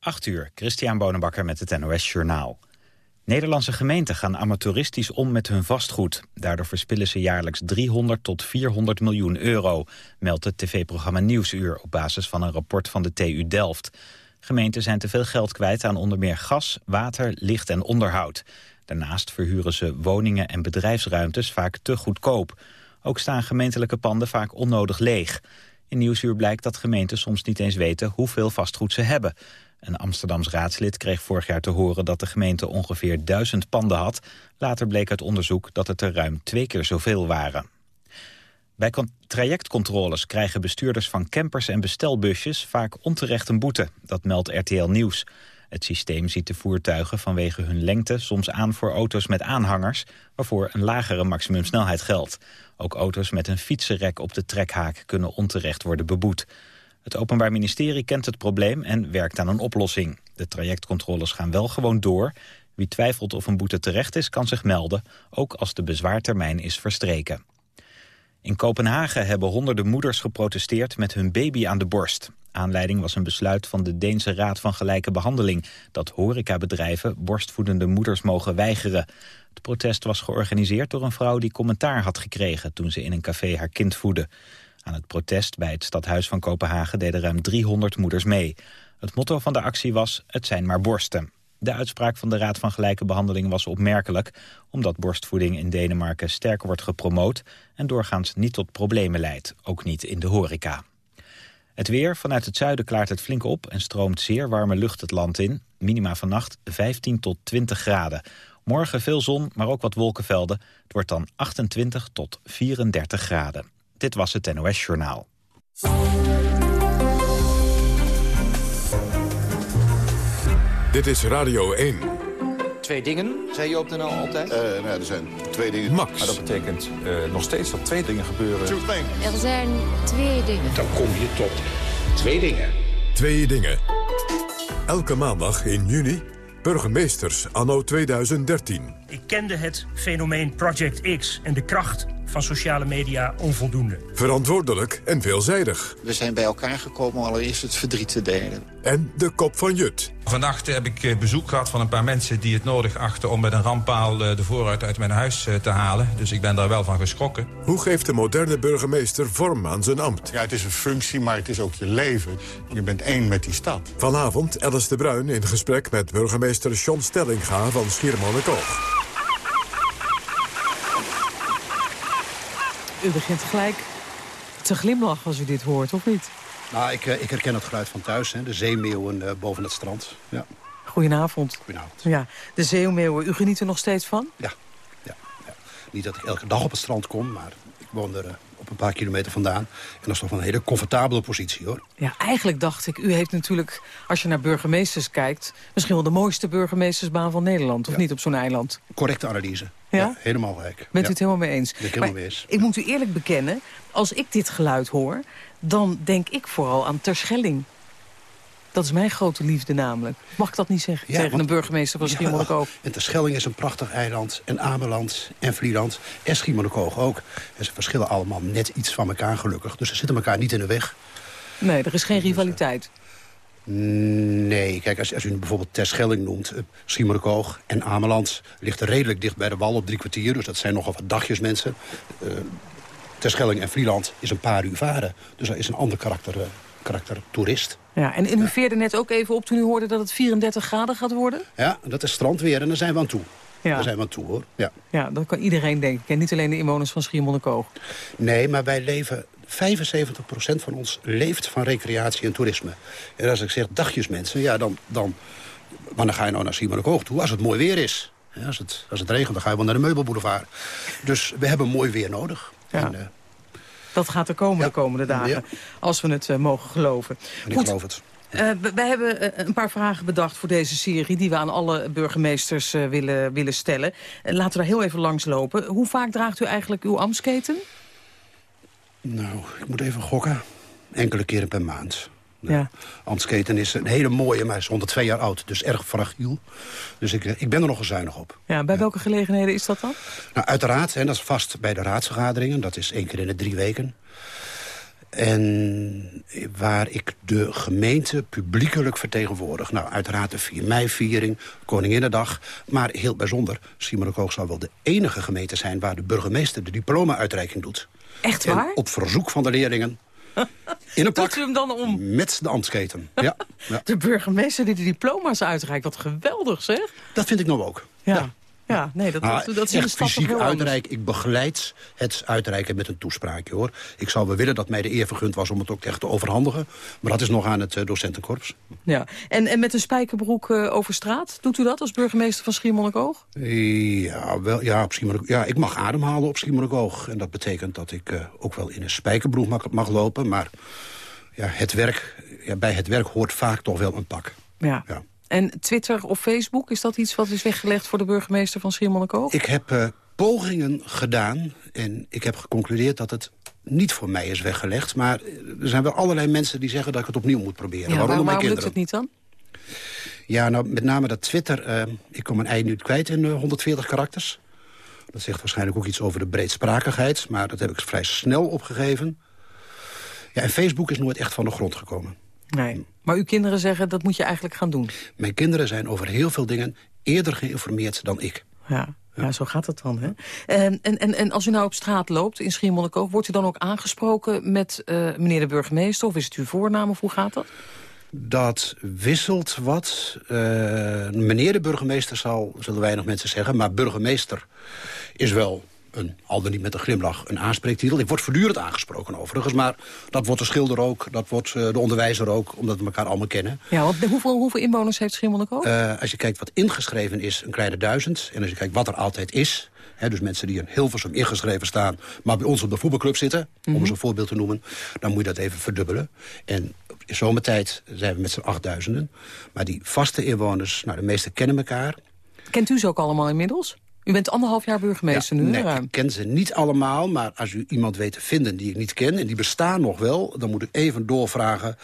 8 uur, Christian Bonenbakker met het NOS Journaal. Nederlandse gemeenten gaan amateuristisch om met hun vastgoed. Daardoor verspillen ze jaarlijks 300 tot 400 miljoen euro... meldt het tv-programma Nieuwsuur op basis van een rapport van de TU Delft. Gemeenten zijn te veel geld kwijt aan onder meer gas, water, licht en onderhoud. Daarnaast verhuren ze woningen en bedrijfsruimtes vaak te goedkoop. Ook staan gemeentelijke panden vaak onnodig leeg. In Nieuwsuur blijkt dat gemeenten soms niet eens weten hoeveel vastgoed ze hebben... Een Amsterdams raadslid kreeg vorig jaar te horen dat de gemeente ongeveer duizend panden had. Later bleek uit onderzoek dat het er ruim twee keer zoveel waren. Bij trajectcontroles krijgen bestuurders van campers en bestelbusjes vaak onterecht een boete. Dat meldt RTL Nieuws. Het systeem ziet de voertuigen vanwege hun lengte soms aan voor auto's met aanhangers, waarvoor een lagere maximumsnelheid geldt. Ook auto's met een fietsenrek op de trekhaak kunnen onterecht worden beboet. Het Openbaar Ministerie kent het probleem en werkt aan een oplossing. De trajectcontroles gaan wel gewoon door. Wie twijfelt of een boete terecht is, kan zich melden, ook als de bezwaartermijn is verstreken. In Kopenhagen hebben honderden moeders geprotesteerd met hun baby aan de borst. Aanleiding was een besluit van de Deense Raad van Gelijke Behandeling... dat horecabedrijven borstvoedende moeders mogen weigeren. Het protest was georganiseerd door een vrouw die commentaar had gekregen... toen ze in een café haar kind voedde. Aan het protest bij het stadhuis van Kopenhagen deden ruim 300 moeders mee. Het motto van de actie was, het zijn maar borsten. De uitspraak van de Raad van Gelijke Behandeling was opmerkelijk... omdat borstvoeding in Denemarken sterk wordt gepromoot... en doorgaans niet tot problemen leidt, ook niet in de horeca. Het weer, vanuit het zuiden klaart het flink op... en stroomt zeer warme lucht het land in. Minima vannacht 15 tot 20 graden. Morgen veel zon, maar ook wat wolkenvelden. Het wordt dan 28 tot 34 graden. Dit was het NOS Journaal. Dit is Radio 1. Twee dingen, zei je op de NL altijd? Uh, nou, er zijn twee dingen. Max. Maar dat betekent uh, nog steeds dat twee dingen gebeuren. Er zijn twee dingen. Dan kom je tot twee dingen. Twee dingen. Elke maandag in juni Burgemeesters anno 2013. Ik kende het fenomeen Project X en de kracht van sociale media onvoldoende. Verantwoordelijk en veelzijdig. We zijn bij elkaar gekomen om allereerst het verdriet te delen. En de kop van Jut. Vannacht heb ik eh, bezoek gehad van een paar mensen die het nodig achten... om met een rampaal eh, de vooruit uit mijn huis eh, te halen. Dus ik ben daar wel van geschrokken. Hoe geeft de moderne burgemeester vorm aan zijn ambt? Ja, het is een functie, maar het is ook je leven. Je bent één met die stad. Vanavond Alice de Bruin in gesprek met burgemeester John Stellinga van Schiermonnikoog. U begint gelijk te glimlachen als u dit hoort, of niet? Nou, ik, ik herken het geluid van thuis, hè. de zeemeeuwen uh, boven het strand. Ja. Goedenavond. Goedenavond. Ja, de zeemeeuwen, u geniet er nog steeds van? Ja. ja, ja. Niet dat ik elke dag op het strand kom, maar ik woon er uh, op een paar kilometer vandaan. En dat is toch een hele comfortabele positie, hoor. Ja, eigenlijk dacht ik, u heeft natuurlijk, als je naar burgemeesters kijkt... misschien wel de mooiste burgemeestersbaan van Nederland, of niet op zo'n eiland? Correcte analyse. Ja? ja helemaal gelijk. Bent ja. u het helemaal mee eens? Ben ik helemaal mee eens. Ik moet u eerlijk bekennen, als ik dit geluid hoor... dan denk ik vooral aan Terschelling. Dat is mijn grote liefde namelijk. Mag ik dat niet zeggen Ja, tegen want- een burgemeester van Schiermonnikoog? En Terschelling is een prachtig eiland. En Ameland en Vlieland en Schiermonnikoog ook. En ze verschillen allemaal net iets van elkaar gelukkig. Dus ze zitten elkaar niet in de weg. Nee, er is geen rivaliteit. Nee, kijk, als, als u bijvoorbeeld Terschelling noemt... Uh, Schiermonnikoog en Ameland ligt redelijk dicht bij de wal op drie kwartier. Dus dat zijn nogal wat dagjes mensen. Uh, Terschelling en Vlieland is een paar uur varen. Dus dat is een ander karakter, uh, karakter toerist. Ja, en, en u veerde net ook even op toen u hoorde dat het 34 graden gaat worden? Ja, dat is strandweer en daar zijn we aan toe. Ja. Daar zijn we aan toe, hoor. Ja. Ja, dat kan iedereen denken. En niet alleen de inwoners van Schiermonnikoog. Nee, maar wij leven... 75% van ons leeft van recreatie en toerisme. En als ik zeg dagjes mensen, ja, dan... dan wanneer ga je nou naar Schiermonnikoog toe? Als het mooi weer is. Ja, als, het, als het regent, dan ga je wel naar de meubelboulevard. Dus we hebben mooi weer nodig. Ja. En, uh, Dat gaat er komen Ja. de komende dagen, als we het eh, mogen geloven. en ik Goed, geloof het. eh, we- wij hebben eh, een paar vragen bedacht voor deze serie... die we aan alle burgemeesters eh, willen, willen stellen. Eh, laten we daar heel even langs lopen. Hoe vaak draagt u eigenlijk uw ambtsketen? Nou, ik moet even gokken. Enkele keren per maand. Ja. Amsketen is een hele mooie, maar is 102 jaar oud. Dus erg fragiel. Dus ik, eh, ik ben er nog zuinig op. Ja, bij welke gelegenheden is dat dan? Nou, uiteraard, en dat is vast bij de raadsvergaderingen. Dat is één keer in de drie weken. En waar ik de gemeente publiekelijk vertegenwoordig. Nou, uiteraard de 4 mei-viering, Koninginnedag. Maar heel bijzonder, Siemerkoog zou wel de enige gemeente zijn... waar de burgemeester de diploma-uitreiking doet. Echt En waar? op verzoek van de leerlingen. In een pak Doet u hem dan om? met de ambtsketen. Ja, ja. De burgemeester die de diploma's uitreikt. Wat geweldig, zeg. Dat vind ik nou ook. Ja, ja. Nee, dat, Maar dat, dat is fysiek uitreiken. Ik begeleid het uitreiken met een toespraakje, hoor. Ik zou wel willen dat mij de eer vergund was om het ook echt te overhandigen. Maar dat is nog aan het eh, docentenkorps. Ja. En, en met een spijkerbroek eh, over straat, doet u dat als burgemeester van Schiermonnikoog? Ja, wel, ja, op ja, ik mag ademhalen op Schiermonnikoog. En dat betekent dat ik eh, ook wel in een spijkerbroek mag, mag lopen. Maar ja, het werk, ja, bij het werk hoort vaak toch wel een pak. Ja. Ja. En Twitter of Facebook, is dat iets wat is weggelegd voor de burgemeester van Schiermonnikoog? Ik heb eh, pogingen gedaan en ik heb geconcludeerd dat het niet voor mij is weggelegd. Maar er zijn wel allerlei mensen die zeggen dat ik het opnieuw moet proberen. Ja, waarom, lukt het niet dan? Ja, nou, met name dat Twitter. eh, ik kom een ei nu kwijt in eh, 140 karakters. Dat zegt waarschijnlijk ook iets over de breedsprakigheid. Maar dat heb ik vrij snel opgegeven. Ja, en Facebook is nooit echt van de grond gekomen. Nee. Maar uw kinderen zeggen, dat moet je eigenlijk gaan doen. Mijn kinderen zijn over heel veel dingen eerder geïnformeerd dan ik. Ja. Ja, zo gaat het dan. Hè? En, en, en, en als u nou op straat loopt in Schiermonnikoog... wordt u dan ook aangesproken met eh, meneer de burgemeester... of is het uw voornaam of hoe gaat dat? Dat wisselt wat. Eh, meneer de burgemeester zal, zullen weinig mensen zeggen... maar burgemeester is wel, een, al dan niet met een glimlach, een aanspreektitel. Ik word voortdurend aangesproken overigens, maar dat wordt de schilder ook... dat wordt eh, de onderwijzer ook, omdat we elkaar allemaal kennen. Ja, want hoeveel, hoeveel inwoners heeft Schiermonnikoog? Eh, als je kijkt wat ingeschreven is, een kleine duizend. En als je kijkt wat er altijd is... Hè, dus mensen die in Hilversum ingeschreven staan... maar bij ons op de voetbalclub zitten, om eens een voorbeeld te noemen... dan moet je dat even verdubbelen. En in zomertijd zijn we met z'n achtduizenden. Maar die vaste inwoners, nou, de meeste kennen elkaar. Kent u ze ook allemaal inmiddels? U bent anderhalf jaar burgemeester nu, nee, ruim. ik ken ze niet allemaal, maar als u iemand weet te vinden die ik niet ken... en die bestaan nog wel, dan moet ik even doorvragen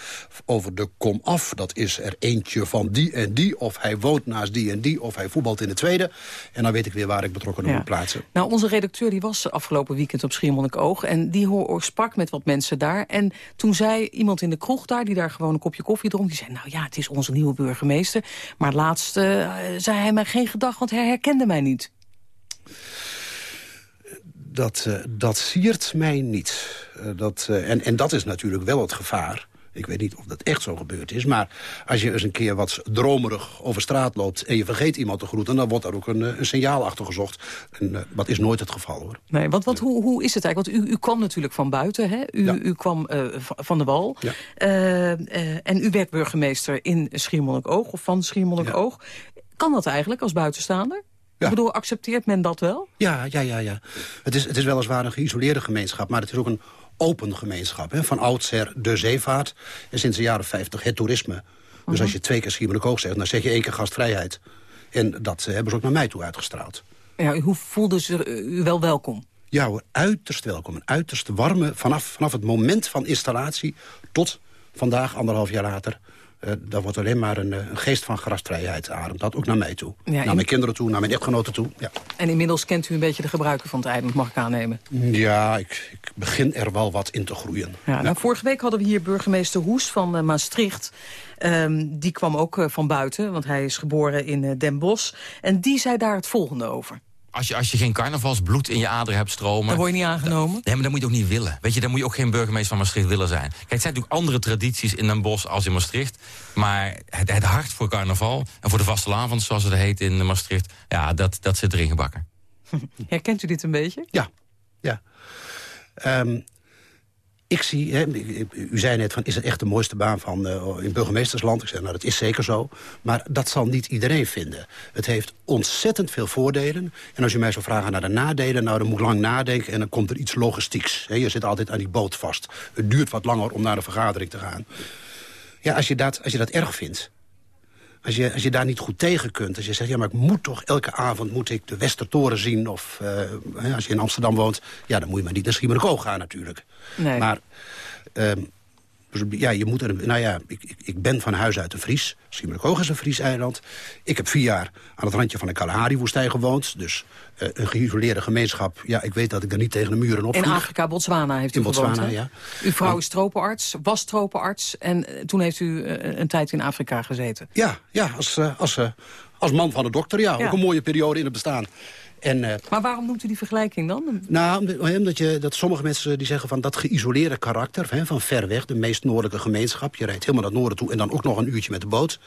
over de komaf. Dat is er eentje van die en die, of hij woont naast die en die... of hij voetbalt in de tweede. En dan weet ik weer waar ik betrokken Ja. moet plaatsen. Nou, onze redacteur die was afgelopen weekend op Schiermonnikoog... en die hoor, sprak met wat mensen daar. En toen zei iemand in de kroeg daar, die daar gewoon een kopje koffie dronk... die zei, nou ja, het is onze nieuwe burgemeester. Maar laatst eh, zei hij mij geen gedag, want hij herkende mij niet. Dat, eh, dat siert mij niet. Eh, dat, eh, en, en dat is natuurlijk wel het gevaar. Ik weet niet of dat echt zo gebeurd is. Maar als je eens een keer wat dromerig over straat loopt... en je vergeet iemand te groeten... dan wordt daar ook een, een signaal achter gezocht. En dat is nooit het geval, hoor. Nee, want wat, hoe, hoe is het eigenlijk? Want u, u kwam natuurlijk van buiten, hè? U, Ja. u kwam va- van de wal. Ja. En u werd burgemeester in Schiermonnikoog, of van Schiermonnikoog. Kan dat eigenlijk als buitenstaander? Ja. Ik bedoel, accepteert men dat wel? Ja, ja, ja. ja. Het, is, het is weliswaar een geïsoleerde gemeenschap... maar het is ook een open gemeenschap. Hè. Van oudsher de zeevaart en sinds de jaren 50 het toerisme. Dus als je twee keer Schiermonnikoog zegt... dan zeg je één keer gastvrijheid. En dat eh, hebben ze ook naar mij toe uitgestraald. Ja, hoe voelde ze u wel welkom? Ja hoor, uiterst welkom. Een uiterst warme, vanaf, vanaf het moment van installatie... tot vandaag, anderhalf jaar later... daar wordt alleen maar een, eh, een geest van gastvrijheid ademt. Dat ook naar mij toe. Ja, naar mijn kinderen toe, naar mijn echtgenoten toe. Ja, En inmiddels kent u een beetje de gebruiken van het eiland, mag ik aannemen. ja ik, ik begin er wel wat in te groeien. Ja, nou, vorige week hadden we hier burgemeester Hoes van eh, Maastricht. Ehm, die kwam ook van buiten, want hij is geboren in Den Bosch. En die zei daar het volgende over. Als je, als je geen carnavalsbloed in je aderen hebt stromen... Dan word je niet aangenomen. Nee, maar dat moet je ook niet willen. Weet je, dan moet je ook geen burgemeester van Maastricht willen zijn. Kijk, het zijn natuurlijk andere tradities in Den Bosch als in Maastricht. Maar het, het hart voor carnaval en voor de vastelavond, zoals het heet in Maastricht... ja, dat, dat zit erin gebakken. Herkent u dit een beetje? Ja, ja. Ehm, ik zie, hè, u zei net van, is het echt de mooiste baan van eh, in burgemeestersland? Ik zeg, nou, dat is zeker zo. Maar dat zal niet iedereen vinden. Het heeft ontzettend veel voordelen. En als je mij zou vragen naar de nadelen, nou, dan moet ik lang nadenken... en dan komt er iets logistieks. Hè. Je zit altijd aan die boot vast. Het duurt wat langer om naar de vergadering te gaan. Ja, als je dat, als je dat erg vindt... Als je, als je daar niet goed tegen kunt. Als je zegt, ja, maar ik moet toch elke avond moet ik de Westertoren zien. Of eh, hè, als je in Amsterdam woont, ja, dan moet je maar niet naar Schiermonnikoog gaan natuurlijk. Nee. Maar ehm, ja, je moet er, nou ja, ik, ik, ben van huis uit een Fries. Schiermonnikoog is een Fries eiland. Ik heb vier jaar aan het randje van de Kalahari-woestijn gewoond. Dus uh, een geïsoleerde gemeenschap. Ja, ik weet dat ik er niet tegen de muren op In Afrika, Botswana heeft u In Botswana, gewoond, ja. Uw vrouw is tropenarts, was tropenarts. En uh, toen heeft u uh, een tijd in Afrika gezeten. Ja, ja als, als, als man van de dokter, ja. ja. Ook een mooie periode in het bestaan. En, uh, maar waarom noemt u die vergelijking dan? Nou, omdat je, dat sommige mensen die zeggen van dat geïsoleerde karakter... Hè, van ver weg, de meest noordelijke gemeenschap... je rijdt helemaal naar het noorden toe en dan ook nog een uurtje met de boot.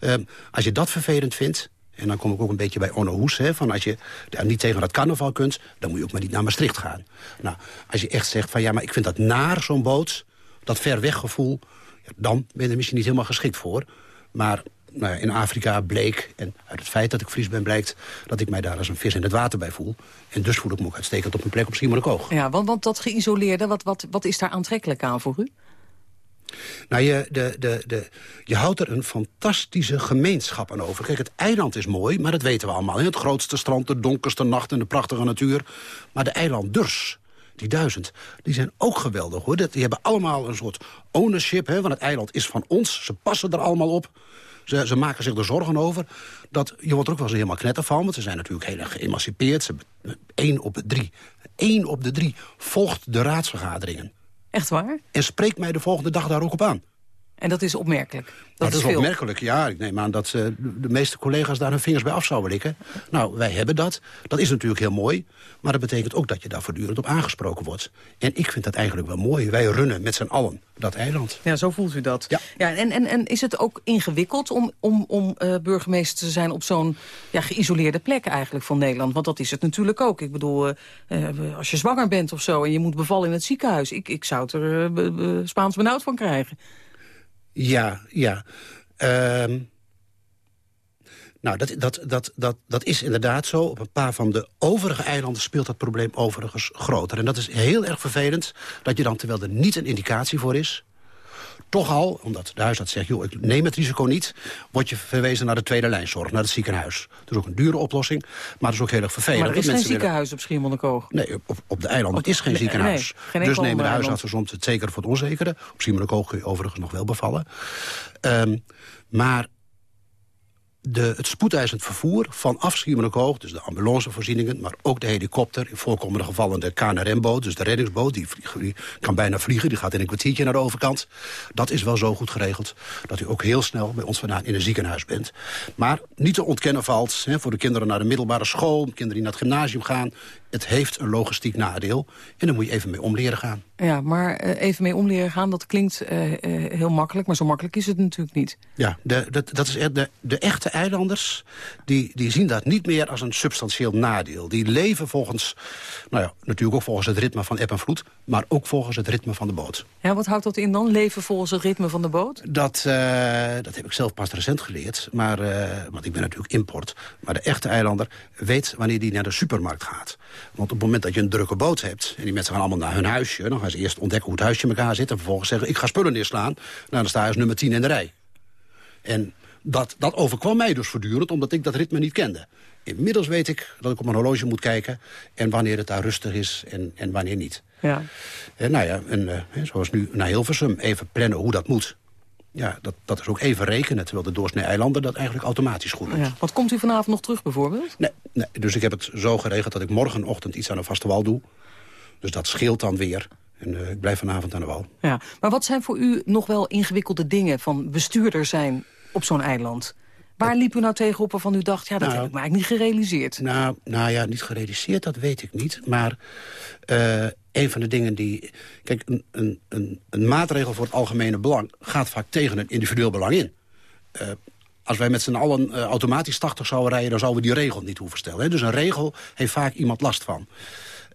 Uh, als je dat vervelend vindt... En dan kom ik ook een beetje bij Onno Hoes. Hè, van als je niet tegen dat carnaval kunt, dan moet je ook maar niet naar Maastricht gaan. Nou, als je echt zegt van ja, maar ik vind dat naar zo'n boot, dat ver weg gevoel... Ja, dan ben je er misschien niet helemaal geschikt voor. Maar nou ja, in Afrika bleek, en uit het feit dat ik Fries ben blijkt... dat ik mij daar als een vis in het water bij voel. En dus voel ik me ook uitstekend op mijn plek op Schiermonnikoog. Ja, want, want dat geïsoleerde, wat, wat, wat is daar aantrekkelijk aan voor u? Nou, je, de, de, de, je houdt er een fantastische gemeenschap aan over. Kijk, het eiland is mooi, maar dat weten we allemaal. Het grootste strand, de donkerste nacht en de prachtige natuur. Maar de eilanders, die duizend, die zijn ook geweldig. hoor. Die hebben allemaal een soort ownership, hè, want het eiland is van ons. Ze passen er allemaal op. Ze, ze, maken zich er zorgen over. Dat, je wordt er ook wel eens helemaal knetter van. Want ze zijn natuurlijk heel erg geëmancipeerd. Ze, één op de drie. Één op de drie volgt de raadsvergaderingen. Echt waar? En spreekt mij de volgende dag daar ook op aan. En dat is opmerkelijk? Dat, dat is, is opmerkelijk, ja. Ik neem aan dat uh, de meeste collega's daar hun vingers bij af zouden likken. Nou, wij hebben dat. Dat is natuurlijk heel mooi. Maar dat betekent ook dat je daar voortdurend op aangesproken wordt. En ik vind dat eigenlijk wel mooi. Wij runnen met z'n allen dat eiland. Ja, zo voelt u dat. Ja. ja en, en, en is het ook ingewikkeld om, om, om uh, burgemeester te zijn... op zo'n ja, geïsoleerde plek eigenlijk van Nederland? Want dat is het natuurlijk ook. Ik bedoel, uh, als je zwanger bent of zo... en je moet bevallen in het ziekenhuis... ik, ik zou het er Spaans benauwd van krijgen. Ja, ja. Um, nou, dat, dat, dat, dat, dat is inderdaad zo. Op een paar van de overige eilanden speelt dat probleem overigens groter. En dat is heel erg vervelend dat je dan, terwijl er niet een indicatie voor is... toch al, omdat de huisarts zegt, joh, ik neem het risico niet... word je verwezen naar de tweede lijnzorg, naar het ziekenhuis. Dat is ook een dure oplossing, maar dat is ook heel erg vervelend. Maar er is geen ziekenhuis willen... op Schiermonnikoog? Nee, op, op de eilanden is geen ziekenhuis. Nee, geen dus nemen de huisartsen soms het zekere voor het onzekere. Op Schiermonnikoog kun je overigens nog wel bevallen. Um, maar de, het spoedeisend vervoer vanaf Schiermonnikoog... dus de ambulancevoorzieningen, maar ook de helikopter... in voorkomende gevallen de KNRM-boot, dus de reddingsboot... Die, die, kan bijna vliegen, die gaat in een kwartiertje naar de overkant. Dat is wel zo goed geregeld dat u ook heel snel bij ons vandaan in een ziekenhuis bent. Maar niet te ontkennen valt hè, voor de kinderen naar de middelbare school... kinderen die naar het gymnasium gaan... het heeft een logistiek nadeel en daar moet je even mee om leren gaan. Ja, maar uh, even mee om leren gaan, dat klinkt uh, uh, heel makkelijk... maar zo makkelijk is het natuurlijk niet. Ja, de, de, dat is de, de echte eilanders die, die zien dat niet meer als een substantieel nadeel. Die leven volgens, nou ja, natuurlijk ook volgens het ritme van eb en vloed... maar ook volgens het ritme van de boot. Ja, wat houdt dat in dan, leven volgens het ritme van de boot? Dat, uh, dat heb ik zelf pas recent geleerd, maar, uh, want ik ben natuurlijk import. Maar de echte eilander weet wanneer die naar de supermarkt gaat. Want op het moment dat je een drukke boot hebt... en die mensen gaan allemaal naar hun huisje... dan gaan ze eerst ontdekken hoe het huisje in elkaar zit... en vervolgens zeggen, ik ga spullen neerslaan. Nou, dan sta je als nummer 10 in de rij. En dat, dat overkwam mij dus voortdurend, omdat ik dat ritme niet kende. Inmiddels weet ik dat ik op mijn horloge moet kijken... en wanneer het daar rustig is en, en wanneer niet. Ja. En nou ja, en, uh, zoals nu naar Hilversum, even plannen hoe dat moet. Ja, dat, dat is ook even rekenen, terwijl de doorsnee eilanden dat eigenlijk automatisch goed doet. Ja. Wat komt u vanavond nog terug bijvoorbeeld? Nee, nee, dus ik heb het zo geregeld dat ik morgenochtend iets aan de vaste wal doe. Dus dat scheelt dan weer. En uh, ik blijf vanavond aan de wal. Ja, maar wat zijn voor u nog wel ingewikkelde dingen van bestuurder zijn op zo'n eiland? Waar liep u nou tegenop waarvan u dacht, ja, dat nou, heb ik me eigenlijk niet gerealiseerd? Nou, nou ja, niet gerealiseerd, dat weet ik niet. Maar uh, een van de dingen die... Kijk, een, een, een, een, maatregel voor het algemene belang gaat vaak tegen een individueel belang in. Uh, als wij met z'n allen uh, automatisch 80 zouden rijden... dan zouden we die regel niet hoeven stellen. Hè? Dus een regel heeft vaak iemand last van.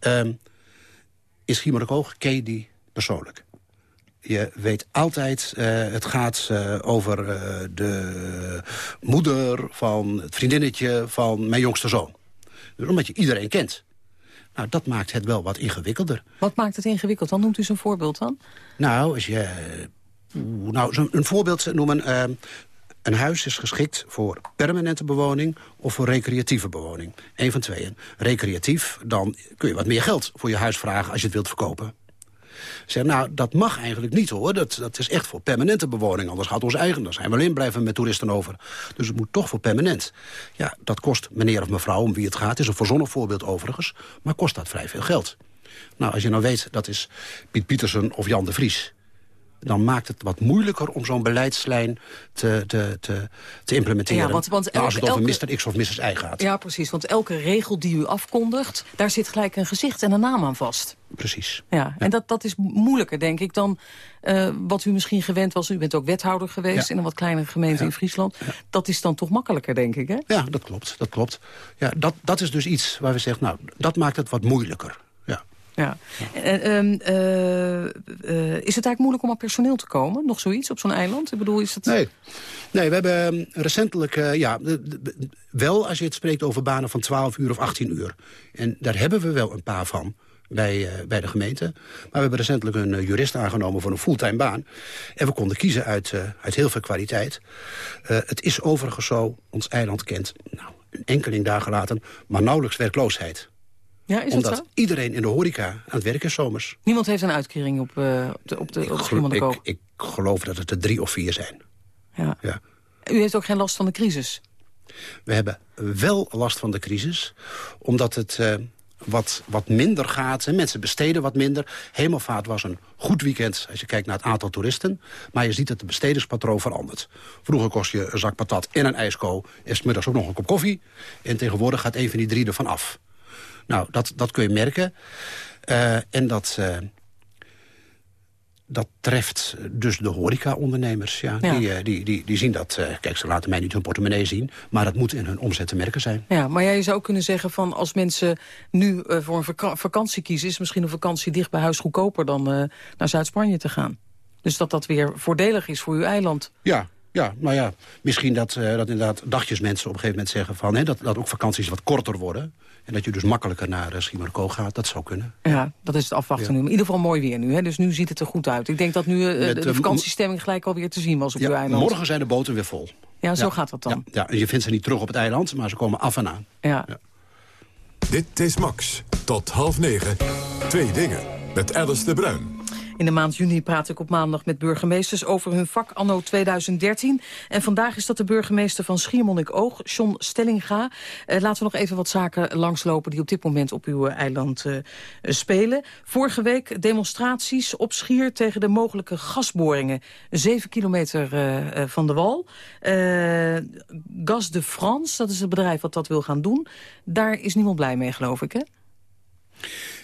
Uh, is Schiermonnikoog, ken je die persoonlijk? Je weet altijd, uh, het gaat uh, over uh, de moeder van het vriendinnetje van mijn jongste zoon. Dus omdat je iedereen kent. Nou, dat maakt het wel wat ingewikkelder. Wat maakt het ingewikkeld? Dan noemt u zo'n voorbeeld dan? Nou, als je, nou een voorbeeld noemen... een huis is geschikt voor permanente bewoning of voor recreatieve bewoning. Eén van tweeën. Recreatief, dan kun je wat meer geld voor je huis vragen als je het wilt verkopen. Zeg, nou, dat mag eigenlijk niet hoor. Dat, dat is echt voor permanente bewoning. Anders gaat ons eigen, dan zijn we alleen blijven met toeristen over. Dus het moet toch voor permanent. Ja, dat kost meneer of mevrouw om wie het gaat. Is een verzonnen voorbeeld overigens. Maar kost dat vrij veel geld. Nou, als je nou weet, dat is Piet Pietersen of Jan de Vries dan maakt het wat moeilijker om zo'n beleidslijn te, te, te, te implementeren. Ja, want, want als het over Mr. X of Mrs. Y gaat. Ja, precies. Want elke regel die u afkondigt, daar zit gelijk een gezicht en een naam aan vast. Precies. Ja, en dat, dat is moeilijker, denk ik, dan uh, wat u misschien gewend was. U bent ook wethouder geweest in een wat kleinere gemeente in Friesland. Dat is dan toch makkelijker, denk ik, hè? Ja, dat klopt. Dat, klopt. Ja, dat, dat is dus iets waar we zeggen, nou, dat maakt het wat moeilijker. Ja. Uh, is het eigenlijk moeilijk om aan personeel te komen? Nog zoiets op zo'n eiland? Ik bedoel, is het... Nee. nee, we hebben ehm, recentelijk... Uh, ja, wel als je het spreekt over banen van 12 uur of 18 uur. En daar hebben we wel een paar van bij, bij de gemeente. Maar we hebben recentelijk een jurist aangenomen voor een fulltime baan. En we konden kiezen uit, uit heel veel kwaliteit. het is overigens zo, ons eiland kent... Nou, een enkeling dagen later, maar nauwelijks werkloosheid. Ja, is Omdat zo? iedereen in de horeca aan het werk is zomers. Niemand heeft een uitkering op, uh, op de, op de, op de ik, ik, geloof dat het er drie of vier zijn. Ja. ja. U heeft ook geen last van de crisis? We hebben wel last van de crisis, omdat het uh, wat, wat minder gaat. En mensen besteden wat minder. Hemelvaart was een goed weekend als je kijkt naar het aantal toeristen. Maar je ziet dat het bestedingspatroon verandert. Vroeger kost je een zak patat en een ijsko. Is middags ook nog een kop koffie. En tegenwoordig gaat een van die drie ervan af. Nou, dat, dat kun je merken. Uh, en dat, uh, dat treft dus de horeca-ondernemers. Ja. ja. Die, uh, die, die, die zien dat... kijk, ze laten mij niet hun portemonnee zien... maar dat moet in hun omzet te merken zijn. Ja, maar jij zou kunnen zeggen van... als mensen nu voor een vaka vakantie kiezen... is misschien een vakantie dicht bij huis goedkoper... dan naar Zuid-Spanje te gaan. Dus dat dat weer voordelig is voor uw eiland. Ja, ja, nou ja, misschien dat, uh, dat inderdaad dagjes mensen op een gegeven moment zeggen van... Hè, dat, dat ook vakanties wat korter worden. En dat je dus makkelijker naar uh, gaat, dat zou kunnen. Ja, dat is het afwachten nu. in ieder geval mooi weer nu, hè? dus nu ziet het er goed uit. Ik denk dat nu uh, Met, de, vakantiestemming gelijk alweer te zien was op ja, uw eiland. Morgen zijn de boten weer vol. Ja, zo gaat dat dan. Ja, en je vindt ze niet terug op het eiland, maar ze komen af en aan. Ja. Dit is Max. Tot half negen. Twee dingen. Met Alice de Bruin. In de maand juni praat ik op maandag met burgemeesters over hun vak anno 2013. En vandaag is dat de burgemeester van Schiermonnik-Oog, John Stellinga. Uh, laten we nog even wat zaken langslopen die op dit moment op uw eiland uh, spelen. Vorige week demonstraties op Schier tegen de mogelijke gasboringen. Zeven kilometer uh, van de wal. Gas de France, dat is het bedrijf wat dat wil gaan doen. Daar is niemand blij mee, geloof ik, hè?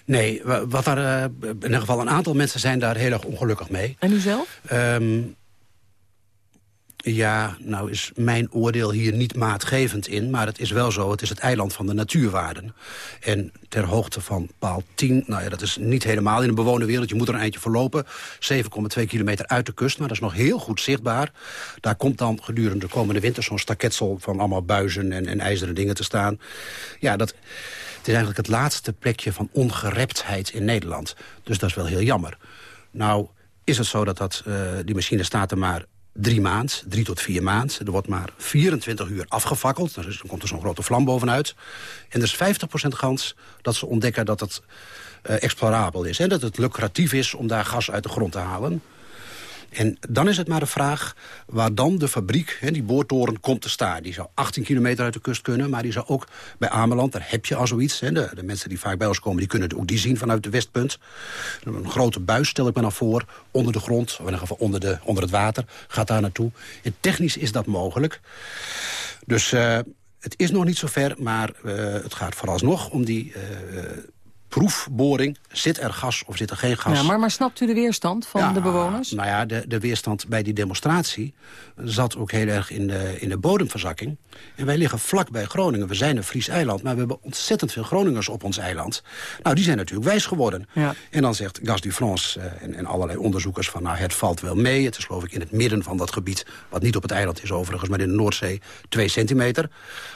Nee, wat er, uh, in ieder geval een aantal mensen zijn daar heel erg ongelukkig mee. En u zelf? Um, ja, nou is mijn oordeel hier niet maatgevend in. Maar het is wel zo, het is het eiland van de natuurwaarden. En ter hoogte van paal 10, nou ja, dat is niet helemaal in een bewoonde wereld. Je moet er een eindje verlopen. 7,2 kilometer uit de kust, maar dat is nog heel goed zichtbaar. Daar komt dan gedurende de komende winter zo'n staketsel van allemaal buizen en, en ijzeren dingen te staan. Ja, dat... Het is eigenlijk het laatste plekje van ongereptheid in Nederland. Dus dat is wel heel jammer. Nou is het zo dat, dat uh, die machine staat er maar drie maand, drie tot vier maand. Er wordt maar 24 uur afgefakkeld. Dan komt er zo'n grote vlam bovenuit. En er is 50% kans dat ze ontdekken dat het uh, explorabel is. En dat het lucratief is om daar gas uit de grond te halen. En dan is het maar de vraag waar dan de fabriek, hè, die boortoren, komt te staan. Die zou 18 kilometer uit de kust kunnen, maar die zou ook bij Ameland, daar heb je al zoiets. Hè, de, de, mensen die vaak bij ons komen, die kunnen ook die zien vanuit de westpunt. Een grote buis stel ik me dan voor, onder de grond, of in ieder geval onder, de, onder het water, gaat daar naartoe. En technisch is dat mogelijk. Dus uh, het is nog niet zo ver, maar uh, het gaat vooralsnog om die... Uh, proefboring. Zit er gas of zit er geen gas? Ja, maar, maar snapt u de weerstand van ja, de bewoners? Nou ja, de, de weerstand bij die demonstratie zat ook heel erg in de, in de bodemverzakking. En wij liggen vlak bij Groningen. We zijn een Fries eiland, maar we hebben ontzettend veel Groningers op ons eiland. Nou, die zijn natuurlijk wijs geworden. Ja. En dan zegt Gas du France uh, en, en allerlei onderzoekers van... nou, het valt wel mee. Het is geloof ik in het midden van dat gebied... wat niet op het eiland is overigens, maar in de Noordzee... twee centimeter.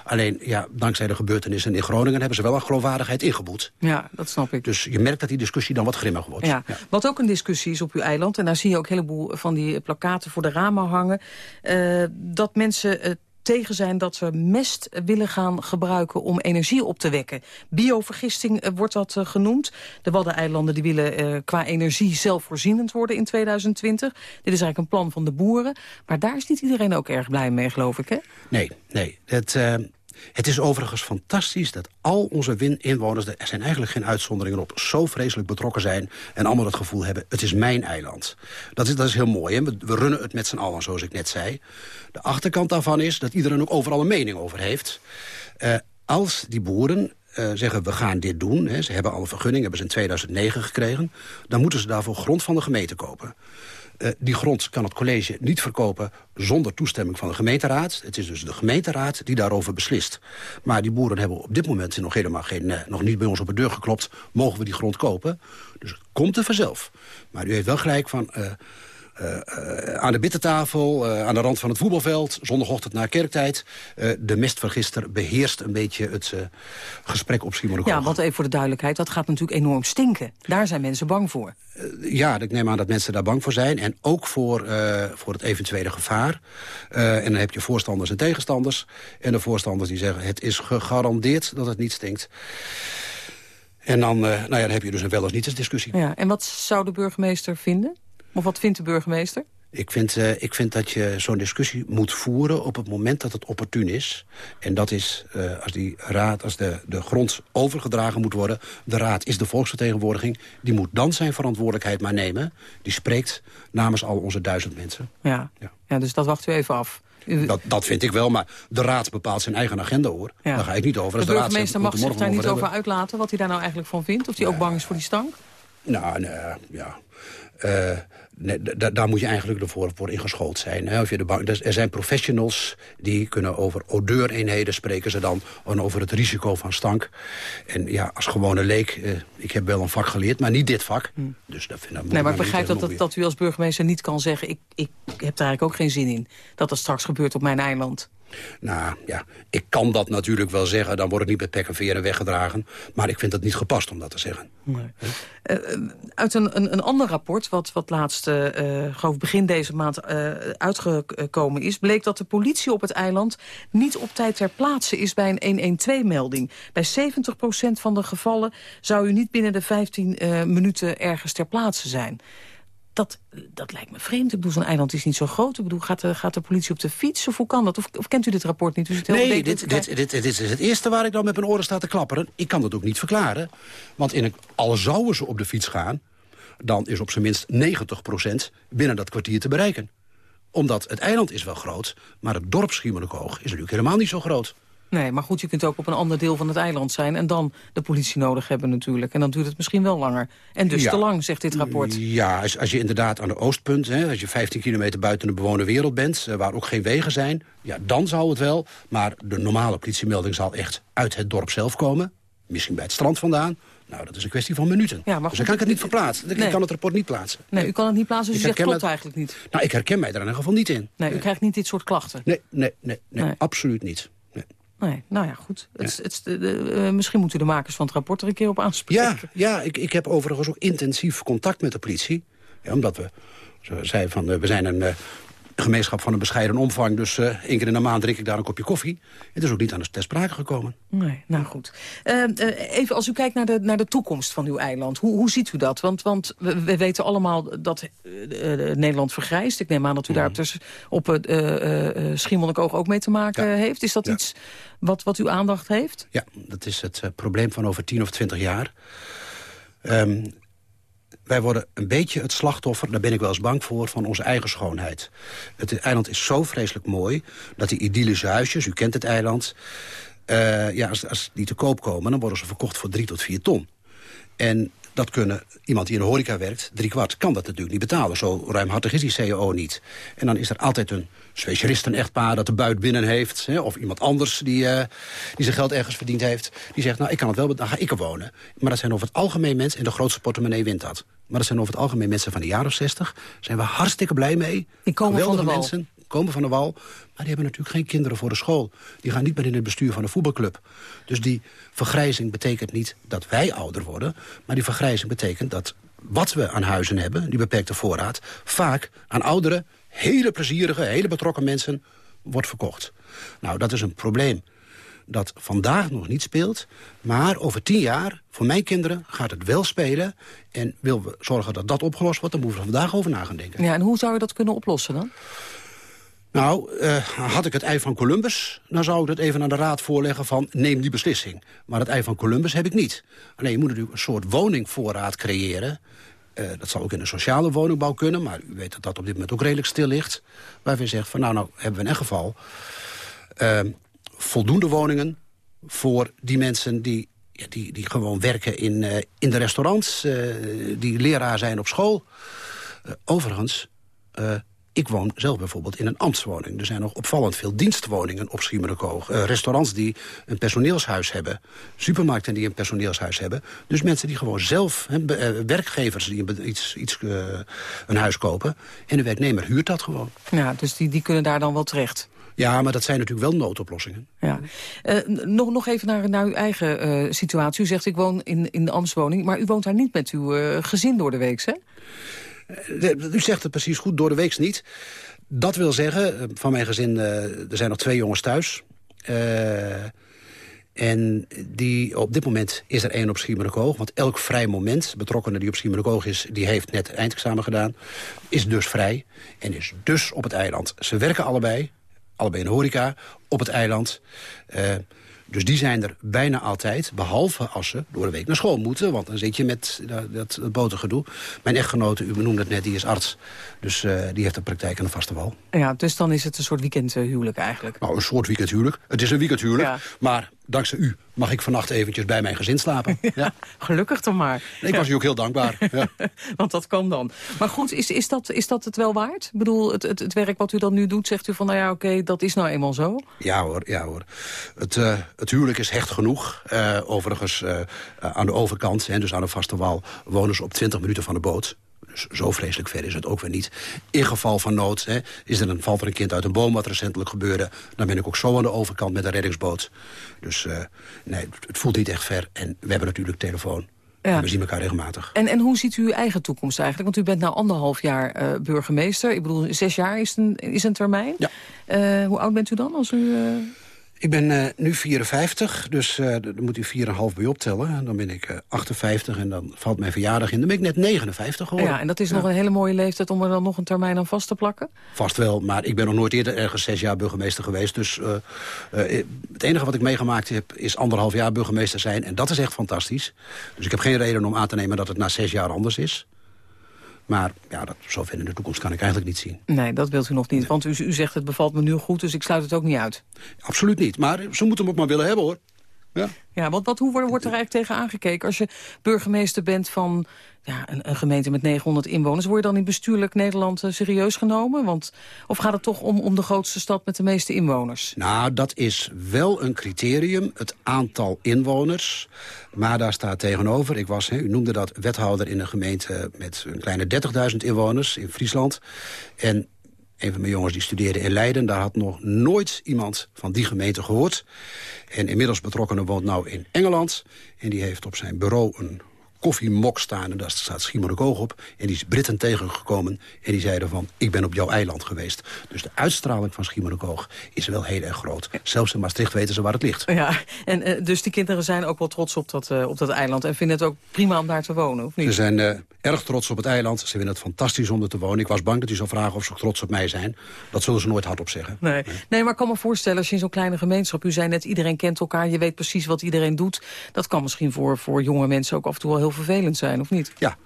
Alleen, ja, dankzij de gebeurtenissen in Groningen... hebben ze wel een geloofwaardigheid ingeboet. Ja, dat snap ik. Dus je merkt dat die discussie dan wat grimmig wordt. Ja. ja. Wat ook een discussie is op uw eiland... en daar zie je ook een heleboel van die plakaten voor de ramen hangen... Uh, dat mensen uh, tegen zijn dat we mest willen gaan gebruiken om energie op te wekken. Biovergisting uh, wordt dat uh, genoemd. De Waddeneilanden die willen uh, qua energie zelfvoorzienend worden in 2020. Dit is eigenlijk een plan van de boeren. Maar daar is niet iedereen ook erg blij mee, geloof ik, hè? Nee, nee. Het, het is overigens fantastisch dat al onze inwoners... er zijn eigenlijk geen uitzonderingen op... zo vreselijk betrokken zijn en allemaal het gevoel hebben... het is mijn eiland. Dat is, dat is heel mooi. Hè? We, runnen het met z'n allen, zoals ik net zei. De achterkant daarvan is dat iedereen ook overal een mening over heeft. Uh, als die boeren uh, zeggen we gaan dit doen... Hè, ze hebben al een vergunning, hebben ze in 2009 gekregen... dan moeten ze daarvoor grond van de gemeente kopen. Uh, die grond kan het college niet verkopen zonder toestemming van de gemeenteraad. Het is dus de gemeenteraad die daarover beslist. Maar die boeren hebben op dit moment nog helemaal geen, uh, nog niet bij ons op de deur geklopt. Mogen we die grond kopen? Dus het komt er vanzelf. Maar u heeft wel gelijk van... Uh, aan de bittertafel, uh, aan de rand van het voetbalveld... zondagochtend na kerktijd. de mestvergister beheerst een beetje het gesprek op Schiermonnikoog. Ja, want even voor de duidelijkheid, dat gaat natuurlijk enorm stinken. Daar zijn mensen bang voor. ja, ik neem aan dat mensen daar bang voor zijn. En ook voor, voor het eventuele gevaar. en dan heb je voorstanders en tegenstanders. En de voorstanders die zeggen, het is gegarandeerd dat het niet stinkt. En dan, nou ja, dan heb je dus een wel eens niet eens discussie. Ja, en wat zou de burgemeester vinden? Of wat vindt de burgemeester? Ik vind, uh, ik vind dat je zo'n discussie moet voeren op het moment dat het opportun is. En dat is uh, als die raad, als de, de grond overgedragen moet worden. De raad is de volksvertegenwoordiging. Die moet dan zijn verantwoordelijkheid maar nemen. Die spreekt namens al onze duizend mensen. Ja, ja. ja dus dat wacht u even af. Dat, dat vind ik wel, maar de raad bepaalt zijn eigen agenda hoor. Ja. Daar ga ik niet over. De, de burgemeester mag zich daar niet over, over uitlaten, wat hij daar nou eigenlijk van vindt. Of hij ook bang is voor die stank? Nou, nee, ja. Uh, nee, daar moet je eigenlijk ervoor voor ingeschoold zijn. Hè? Of je de bank, er zijn professionals die kunnen over odeureenheden spreken ze dan... en over het risico van stank. En ja, als gewone leek, uh, ik heb wel een vak geleerd, maar niet dit vak. Hm. Dus dat vind ik nee, maar ik begrijp dat, dat, dat u als burgemeester niet kan zeggen... Ik, ik heb daar eigenlijk ook geen zin in dat dat straks gebeurt op mijn eiland. Nou ja, ik kan dat natuurlijk wel zeggen. Dan wordt het niet met pek en veren weggedragen. Maar ik vind het niet gepast om dat te zeggen. Nee. Uh, uit een, een, een, ander rapport, wat, wat laatst, uh, begin deze maand uitgekomen is... bleek dat de politie op het eiland niet op tijd ter plaatse is bij een 112-melding. Bij 70% van de gevallen zou u niet binnen de 15 minuten ergens ter plaatse zijn dat, dat lijkt me vreemd. Ik bedoel, zo'n eiland is niet zo groot. Ik bedoel, gaat de, gaat de politie op de fiets of hoe kan dat? Of, of kent u dit rapport niet? Dus het nee, dit, dit, dit, dit, is het eerste waar ik dan met mijn oren sta te klapperen. Ik kan dat ook niet verklaren. Want in een, al zouden ze op de fiets gaan... dan is op zijn minst 90% binnen dat kwartier te bereiken. Omdat het eiland is wel groot, maar het dorp Schiermonnikoog is natuurlijk helemaal niet zo groot. Nee, maar goed, je kunt ook op een ander deel van het eiland zijn... en dan de politie nodig hebben natuurlijk. En dan duurt het misschien wel langer. En dus ja. te lang, zegt dit rapport. Ja, als, als je inderdaad aan de oostpunt... Hè, als je 15 kilometer buiten de bewoonde wereld bent... Uh, waar ook geen wegen zijn, ja, dan zou het wel. Maar de normale politiemelding zal echt uit het dorp zelf komen. Misschien bij het strand vandaan. Nou, dat is een kwestie van minuten. Ja, maar dus dan kan ik het niet verplaatsen. Ik kan het rapport niet plaatsen. Nee, u kan het niet plaatsen, dus u zegt klopt eigenlijk niet. Nou, ik herken mij er in ieder geval niet in. Nee, u krijgt niet dit soort klachten? Nee, nee, nee, nee, nee. absoluut niet. Nee, nou ja, goed. Ja. Het, het, de, de, uh, misschien moeten de makers van het rapport er een keer op aanspreken. Ja, ja ik, ik heb overigens ook intensief contact met de politie. Ja, omdat we, zei van, uh, we zijn een uh, gemeenschap van een bescheiden omvang... dus één keer in de maand drink ik daar een kopje koffie. Het is ook niet aan de ter sprake gekomen. Nee, nou goed. even als u kijkt naar de, naar de toekomst van uw eiland, hoe, hoe ziet u dat? Want, want we, we weten allemaal dat Nederland vergrijst. Ik neem aan dat u daar dus op het Schiermonnikoog ook mee te maken ja. heeft. Is dat ja. iets wat, wat uw aandacht heeft? Ja, dat is het uh, probleem van over 10 of 20 jaar. Um, wij worden een beetje het slachtoffer, daar ben ik wel eens bang voor, van onze eigen schoonheid. Het eiland is zo vreselijk mooi, dat die idyllische huisjes, u kent het eiland... Uh, ja, als, als die te koop komen, dan worden ze verkocht voor 3 tot 4 ton. En dat kunnen iemand die in de horeca werkt, drie kwart, kan dat natuurlijk niet betalen. Zo ruimhartig is die CEO niet. En dan is er altijd een specialisten-echtpaar dat de buit binnen heeft. Hè, of iemand anders die, uh, die zijn geld ergens verdiend heeft. Die zegt, nou, ik kan het wel, dan ga ik er wonen. Maar dat zijn over het algemeen mensen, en de grootste portemonnee wint dat. Maar dat zijn over het algemeen mensen van de jaren 60. zijn we hartstikke blij mee. Die komen van de wal. mensen komen van de wal, maar die hebben natuurlijk geen kinderen voor de school. Die gaan niet meer in het bestuur van een voetbalclub. Dus die vergrijzing betekent niet dat wij ouder worden... maar die vergrijzing betekent dat wat we aan huizen hebben, die beperkte voorraad... vaak aan oudere, hele plezierige, hele betrokken mensen wordt verkocht. Nou, dat is een probleem dat vandaag nog niet speelt. Maar over tien jaar, voor mijn kinderen, gaat het wel spelen. En willen we zorgen dat dat opgelost wordt, dan moeten we vandaag over na gaan denken. Ja, en hoe zou je dat kunnen oplossen dan? Nou, uh, had ik het ei van Columbus, dan zou ik het even aan de raad voorleggen van neem die beslissing. Maar het ei van Columbus heb ik niet. Alleen je moet natuurlijk een soort woningvoorraad creëren. Uh, dat zal ook in de sociale woningbouw kunnen, maar u weet dat dat op dit moment ook redelijk stil ligt. Waar we zeggen van nou, nou hebben we in elk geval uh, voldoende woningen voor die mensen die, ja, die, die gewoon werken in, uh, in de restaurants, die leraar zijn op school. overigens, ik woon zelf bijvoorbeeld in een ambtswoning. Er zijn nog opvallend veel dienstwoningen op Schiermonnikoog. Uh, restaurants die een personeelshuis hebben. Supermarkten die een personeelshuis hebben. Dus mensen die gewoon zelf, werkgevers die iets, iets, een huis kopen. En de werknemer huurt dat gewoon. Ja, dus die, die kunnen daar dan wel terecht. Ja, maar dat zijn natuurlijk wel noodoplossingen. Ja. Uh, nog, nog even naar, naar uw eigen uh, situatie. U zegt ik woon in, in de ambtswoning, maar u woont daar niet met uw uh, gezin door de week, hè? U zegt het precies goed, door de week niet. Dat wil zeggen, van mijn gezin, er zijn nog twee jongens thuis. En die, op dit moment is er één op Schiermonnikoog. Want elk vrij moment, betrokkenen die op Schiermonnikoog is... die heeft net eindexamen gedaan, is dus vrij. En is dus op het eiland. Ze werken allebei, allebei in de horeca, op het eiland. Uh, dus die zijn er bijna altijd, behalve als ze door de week naar school moeten. Want dan zit je met dat, dat botergedoe. Mijn echtgenote, u benoemde het net, die is arts. Dus uh, die heeft de praktijk aan de vaste wal. Ja, dus dan is het een soort weekendhuwelijk eigenlijk. Nou, een soort weekendhuwelijk. Het is een weekendhuwelijk, ja. maar dankzij u mag ik vannacht eventjes bij mijn gezin slapen. Ja, ja. Gelukkig dan maar. Ik was u ook heel dankbaar. Ja. Want dat kan dan. Maar goed, is, is, dat, is dat het wel waard? Ik bedoel, het, het, het werk wat u dan nu doet, zegt u van... nou ja, oké, okay, dat is nou eenmaal zo? Ja hoor, ja hoor. Het, uh, het huwelijk is hecht genoeg. Uh, overigens, uh, aan de overkant, hè, dus aan de vaste wal... wonen ze op 20 minuten van de boot. Dus zo vreselijk ver is het ook weer niet. In geval van nood hè, is er een, valt er een kind uit een boom, wat recentelijk gebeurde. Dan ben ik ook zo aan de overkant met een reddingsboot. Dus uh, nee, het voelt niet echt ver. En we hebben natuurlijk telefoon. Ja. We zien elkaar regelmatig. En, en hoe ziet u uw eigen toekomst eigenlijk? Want u bent nu anderhalf jaar uh, burgemeester. Ik bedoel, zes jaar is een, is een termijn. Ja. Uh, hoe oud bent u dan als u... Ik ben uh, nu 54, dus uh, daar moet u 4,5 bij optellen. Dan ben ik uh, 58 en dan valt mijn verjaardag in. Dan ben ik net 59 geworden. Ja, en dat is ja. nog een hele mooie leeftijd om er dan nog een termijn aan vast te plakken? Vast wel, maar ik ben nog nooit eerder ergens zes jaar burgemeester geweest. Dus het enige wat ik meegemaakt heb is anderhalf jaar burgemeester zijn. En dat is echt fantastisch. Dus ik heb geen reden om aan te nemen dat het na zes jaar anders is. Maar ja, dat, zover in de toekomst kan ik eigenlijk niet zien. Nee, dat wilt u nog niet. Want u, u zegt het bevalt me nu goed, dus ik sluit het ook niet uit. Absoluut niet. Maar ze moeten hem ook maar willen hebben, hoor. Ja, ja want wat, hoe wordt, wordt er eigenlijk tegen aangekeken? Als je burgemeester bent van ja, een, een, gemeente met 900 inwoners... word je dan in bestuurlijk Nederland uh, serieus genomen? Want, of gaat het toch om, om de grootste stad met de meeste inwoners? Nou, dat is wel een criterium, het aantal inwoners. Maar daar staat tegenover, ik was, u noemde dat, wethouder in een gemeente... met een kleine 30.000 inwoners in Friesland. En een van mijn jongens die studeerde in Leiden. Daar had nog nooit iemand van die gemeente gehoord. En inmiddels betrokkenen woont nou in Engeland. En die heeft op zijn bureau een koffiemok staan. En daar staat Schiermonnikoog op. En die is Britten tegengekomen. En die zeiden van, ik ben op jouw eiland geweest. Dus de uitstraling van Schiermonnikoog is wel heel erg groot. Zelfs in Maastricht weten ze waar het ligt. Ja, en uh, dus die kinderen zijn ook wel trots op dat, uh, op dat eiland. En vinden het ook prima om daar te wonen, of niet? Ze zijn uh, erg trots op het eiland. Ze vinden het fantastisch om er te wonen. Ik was bang dat u zou vragen of ze trots op mij zijn. Dat zullen ze nooit hardop zeggen. Nee, nee. nee maar ik kan me voorstellen, als je in zo'n kleine gemeenschap... u zei net, iedereen kent elkaar, je weet precies wat iedereen doet. Dat kan misschien voor, voor jonge mensen ook af en toe wel heel vervelend zijn, of niet? Ja,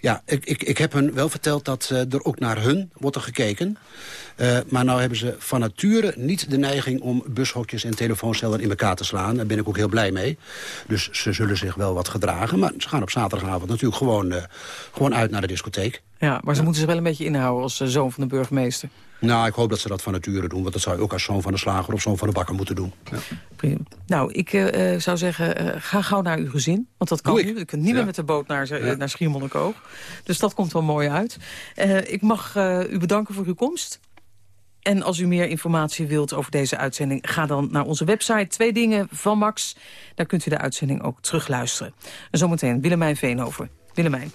ja ik, ik, ik heb hun wel verteld dat uh, er ook naar hun wordt er gekeken. Uh, maar nou hebben ze van nature niet de neiging om bushokjes en telefoonstellen in elkaar te slaan. Daar ben ik ook heel blij mee. Dus ze zullen zich wel wat gedragen. Maar ze gaan op zaterdagavond natuurlijk gewoon, uh, gewoon uit naar de discotheek. Ja, maar ze ja. moeten zich wel een beetje inhouden als zoon van de burgemeester. Nou, ik hoop dat ze dat van nature doen. Want dat zou je ook als zoon van de slager of zoon van de bakker moeten doen. Ja. Prima. Nou, ik uh, zou zeggen, uh, ga gauw naar uw gezin. Want dat kan nu. U kunt niet ja. meer met de boot naar, uh, ja. naar Schiermonnikoog. Dus dat komt wel mooi uit. ik mag u bedanken voor uw komst. En als u meer informatie wilt over deze uitzending... ga dan naar onze website Twee Dingen van Max. Daar kunt u de uitzending ook terugluisteren. En zometeen Willemijn Veenhoven. Willemijn.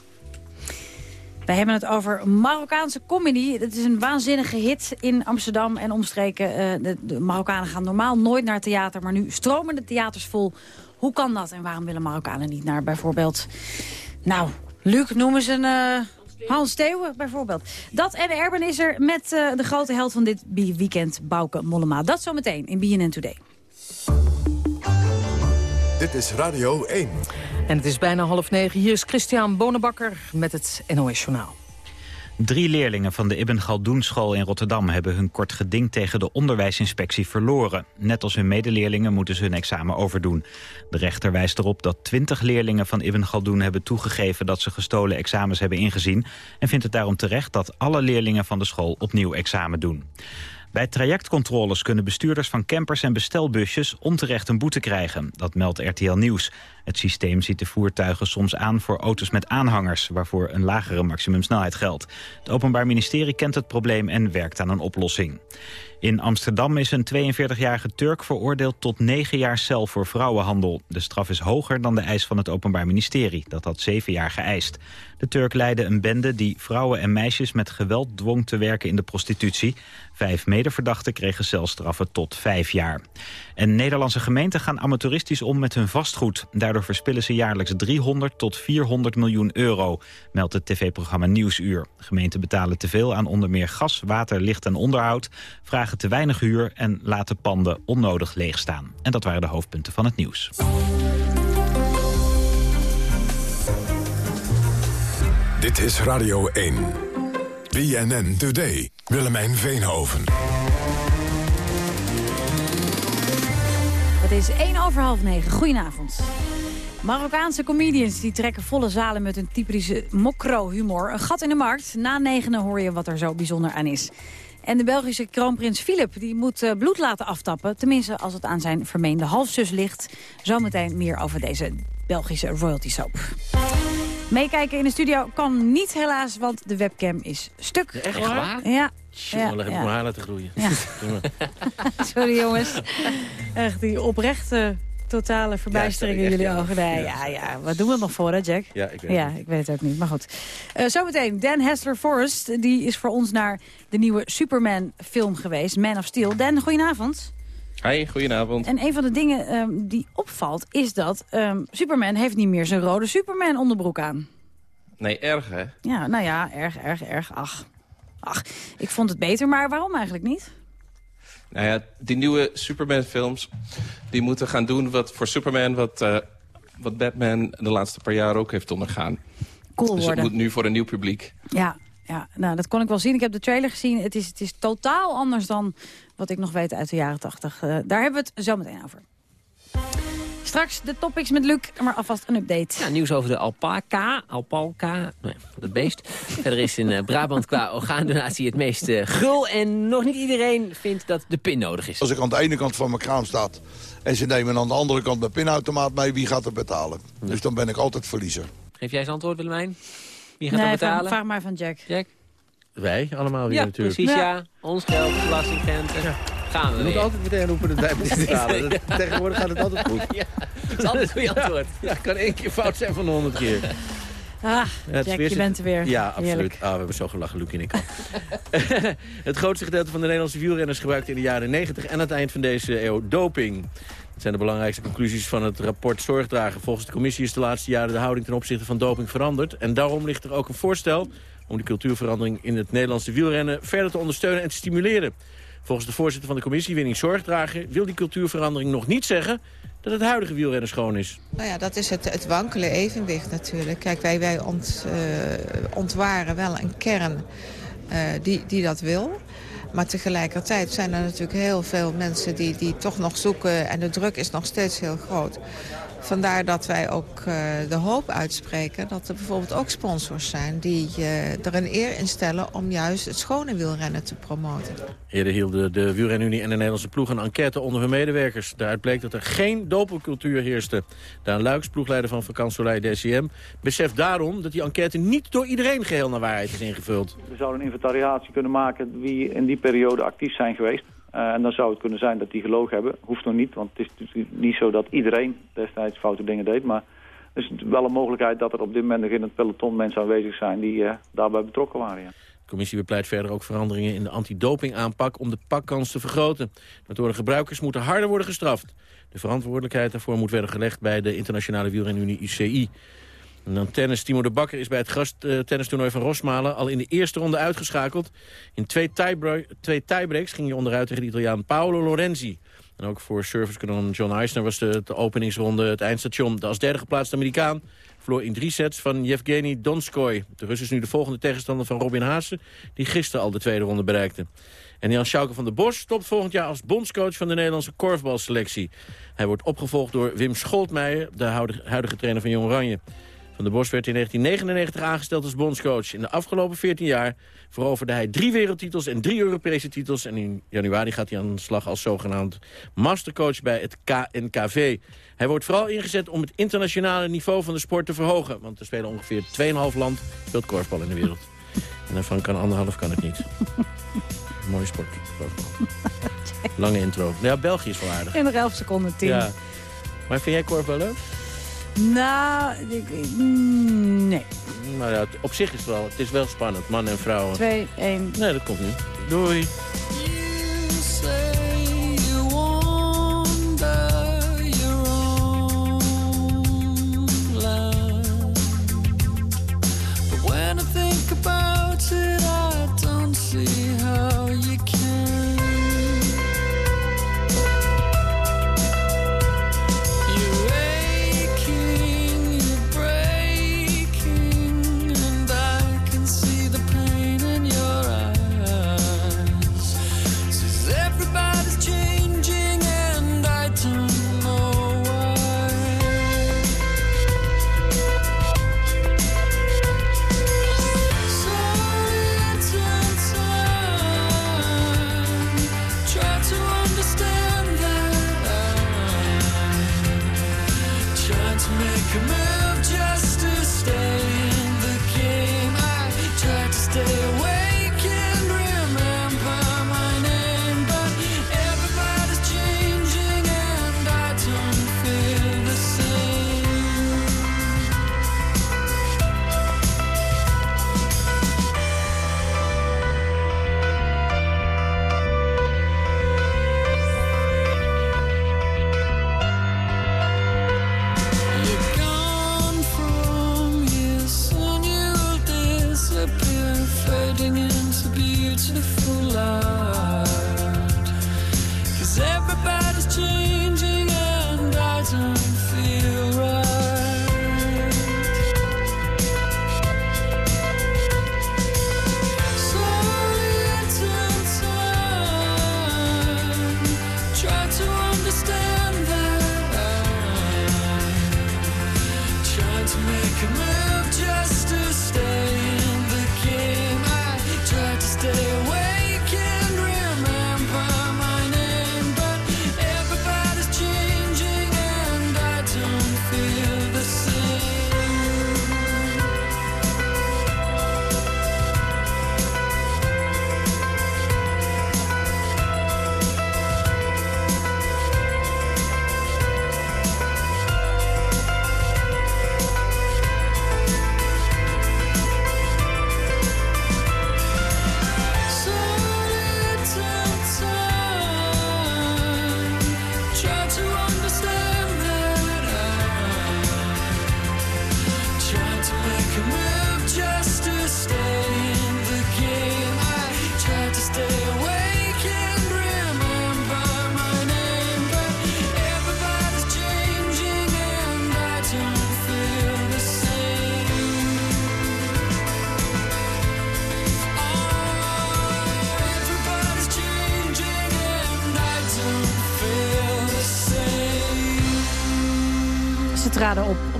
We hebben het over Marokkaanse comedy. Het is een waanzinnige hit in Amsterdam en omstreken. Uh, de, de, Marokkanen gaan normaal nooit naar theater, maar nu stromen de theaters vol. Hoe kan dat en waarom willen Marokkanen niet naar bijvoorbeeld... Nou, Luc, noemen ze een... Uh, Hans Theeuwen bijvoorbeeld. Dat en Erben is er met uh, de grote held van dit weekend, Bouke Mollema. Dat zometeen in BNN Today. Dit is Radio 1. En het is bijna half negen. Hier is Christian Bonenbakker met het NOS Journaal. Drie leerlingen van de Ibn Galdoen school in Rotterdam... hebben hun kort geding tegen de onderwijsinspectie verloren. Net als hun medeleerlingen moeten ze hun examen overdoen. De rechter wijst erop dat twintig leerlingen van Ibn Galdoen hebben toegegeven... dat ze gestolen examens hebben ingezien... en vindt het daarom terecht dat alle leerlingen van de school opnieuw examen doen. Bij trajectcontroles kunnen bestuurders van campers en bestelbusjes onterecht een boete krijgen. Dat meldt RTL Nieuws. Het systeem ziet de voertuigen soms aan voor auto's met aanhangers... waarvoor een lagere maximumsnelheid geldt. Het Openbaar Ministerie kent het probleem en werkt aan een oplossing. In Amsterdam is een 42-jarige Turk veroordeeld tot 9 jaar cel voor vrouwenhandel. De straf is hoger dan de eis van het Openbaar Ministerie. Dat had 7 jaar geëist. De Turk leidde een bende die vrouwen en meisjes met geweld dwong te werken in de prostitutie. Vijf medeverdachten kregen celstraffen tot vijf jaar. En Nederlandse gemeenten gaan amateuristisch om met hun vastgoed. Daardoor verspillen ze jaarlijks 300 tot 400 miljoen euro, meldt het tv-programma Nieuwsuur. Gemeenten betalen te veel aan onder meer gas, water, licht en onderhoud, vragen te weinig huur en laten panden onnodig leeg staan. En dat waren de hoofdpunten van het nieuws. Dit is Radio 1. BNN Today. Willemijn Veenhoven. Het is 1 over half 9. Goedenavond. Marokkaanse comedians die trekken volle zalen met hun typische mokro-humor. Een gat in de markt. Na negenen hoor je wat er zo bijzonder aan is. En de Belgische kroonprins Filip die moet uh, bloed laten aftappen. Tenminste als het aan zijn vermeende halfzus ligt. Zometeen meer over deze Belgische royalty soap. Meekijken in de studio kan niet helaas, want de webcam is stuk. Echt waar? Ja. Jongen, ja, heb ik mijn haar laten groeien. Ja. Sorry jongens. Echt die oprechte totale verbijstering in jullie ogen. Nee, ja, ja, wat doen we nog voor, hè, Jack? Ja, ik weet, ja, ik weet het ook niet, maar goed. Uh, zometeen, Dan Hester Forrest, die is voor ons naar de nieuwe Superman-film geweest, Man of Steel. Dan, goedenavond. Hi, goedenavond. En een van de dingen um, die opvalt is dat um, Superman heeft niet meer zijn rode Superman onderbroek aan. Nee, erg hè? Ja, nou ja, erg, erg, erg. Ach, ach, ik vond het beter, maar waarom eigenlijk niet? Nou ja, die nieuwe Superman-films... die moeten gaan doen wat voor Superman... wat, uh, wat Batman de laatste paar jaar ook heeft ondergaan. Cool dus worden. het moet nu voor een nieuw publiek. Ja, ja, nou, dat kon ik wel zien. Ik heb de trailer gezien. Het is, het is totaal anders dan wat ik nog weet uit de jaren 80. Uh, daar hebben we het zo meteen over. Straks de topics met Luc, maar alvast een update. Ja, nieuws over de alpaca, alpaca, nee, het beest. Verder is in uh, Brabant qua orgaandonatie het meest uh, gul. En nog niet iedereen vindt dat de pin nodig is. Als ik aan de ene kant van mijn kraam sta en ze nemen aan de andere kant mijn pinautomaat mee, wie gaat er betalen? Ja. Dus dan ben ik altijd verliezer. Geef jij eens antwoord, Willemijn? Wie gaat nee, er betalen? Vraag, vraag maar van Jack. Jack? Wij allemaal weer ja, natuurlijk. precies, ja. ja. Ons geld, belastinggeld. Ja. Gaan we Je weer. moet altijd meteen roepen dat wij moeten betalen. ja. Tegenwoordig gaat het altijd goed. Ja, dat is altijd een goede antwoord. Ja, ja, kan één keer fout zijn van de honderd keer. Ah, ja, Jack, je bent er weer. Ja, absoluut. Ah, we hebben zo gelachen, Luc en ik al. het grootste gedeelte van de Nederlandse wielrenners gebruikte in de jaren 90 en aan het eind van deze eeuw doping. Dat zijn de belangrijkste conclusies van het rapport Zorgdragen. Volgens de commissie is de laatste jaren de houding ten opzichte van doping veranderd. En daarom ligt er ook een voorstel om die cultuurverandering in het Nederlandse wielrennen verder te ondersteunen en te stimuleren. Volgens de voorzitter van de commissie, Winning Zorgdragen, wil die cultuurverandering nog niet zeggen dat het huidige wielrennen schoon is. Nou ja, dat is het, het wankele evenwicht natuurlijk. Kijk, wij, wij ont, uh, ontwaren wel een kern uh, die, die dat wil. Maar tegelijkertijd zijn er natuurlijk heel veel mensen die, die toch nog zoeken... en de druk is nog steeds heel groot. Vandaar dat wij ook uh, de hoop uitspreken dat er bijvoorbeeld ook sponsors zijn... die uh, er een eer in stellen om juist het schone wielrennen te promoten. Eerder hielden de wielrenunie en de Nederlandse ploeg een enquête onder hun medewerkers. Daaruit bleek dat er geen dopingcultuur heerste. Daan Luiks, ploegleider van Vakantsolei DCM, beseft daarom dat die enquête niet door iedereen geheel naar waarheid is ingevuld. We zouden een inventariatie kunnen maken wie in die periode actief zijn geweest. Uh, en dan zou het kunnen zijn dat die gelogen hebben. Hoeft nog niet, want het is natuurlijk niet zo dat iedereen destijds foute dingen deed. Maar het is wel een mogelijkheid dat er op dit moment nog in het peloton mensen aanwezig zijn die daarbij betrokken waren. Ja. De commissie bepleit verder ook veranderingen in de antidopingaanpak om de pakkans te vergroten. Waardoor gebruikers moeten harder worden gestraft. De verantwoordelijkheid daarvoor moet worden gelegd bij de internationale wielrenunie ICI. En dan tennis. Timo de Bakker is bij het gasttennistoernooi van Rosmalen al in de eerste ronde uitgeschakeld. In twee tiebreaks ging hij onderuit tegen de Italiaan Paolo Lorenzi. En ook voor servicekanon John Eisner was de, de, openingsronde het eindstation. De als derde geplaatste Amerikaan verloor in drie sets van Yevgeny Donskoy. De Rus is nu de volgende tegenstander van Robin Haase... die gisteren al de tweede ronde bereikte. En Jan Schauke van der Bos stopt volgend jaar als bondscoach van de Nederlandse korfbalselectie. Hij wordt opgevolgd door Wim Scholtmeijer, de huidige trainer van Jong Oranje. Van der Bos werd in 1999 aangesteld als bondscoach. In de afgelopen 14 jaar veroverde hij drie wereldtitels en drie Europese titels. En in januari gaat hij aan de slag als zogenaamd mastercoach bij het KNKV. Hij wordt vooral ingezet om het internationale niveau van de sport te verhogen. Want er spelen ongeveer 2,5 land speelt korfbal in de wereld. En daarvan kan anderhalf kan het niet. Mooi sport. Lange intro. Ja, België is wel aardig. In de 11 seconden, 10. Ja. Maar vind jij korfbal leuk? Nou, ik, mm, nee. Maar ja, op zich is het wel, het is wel spannend, man en vrouwen. 2, 1. Nee, dat komt niet. Doei.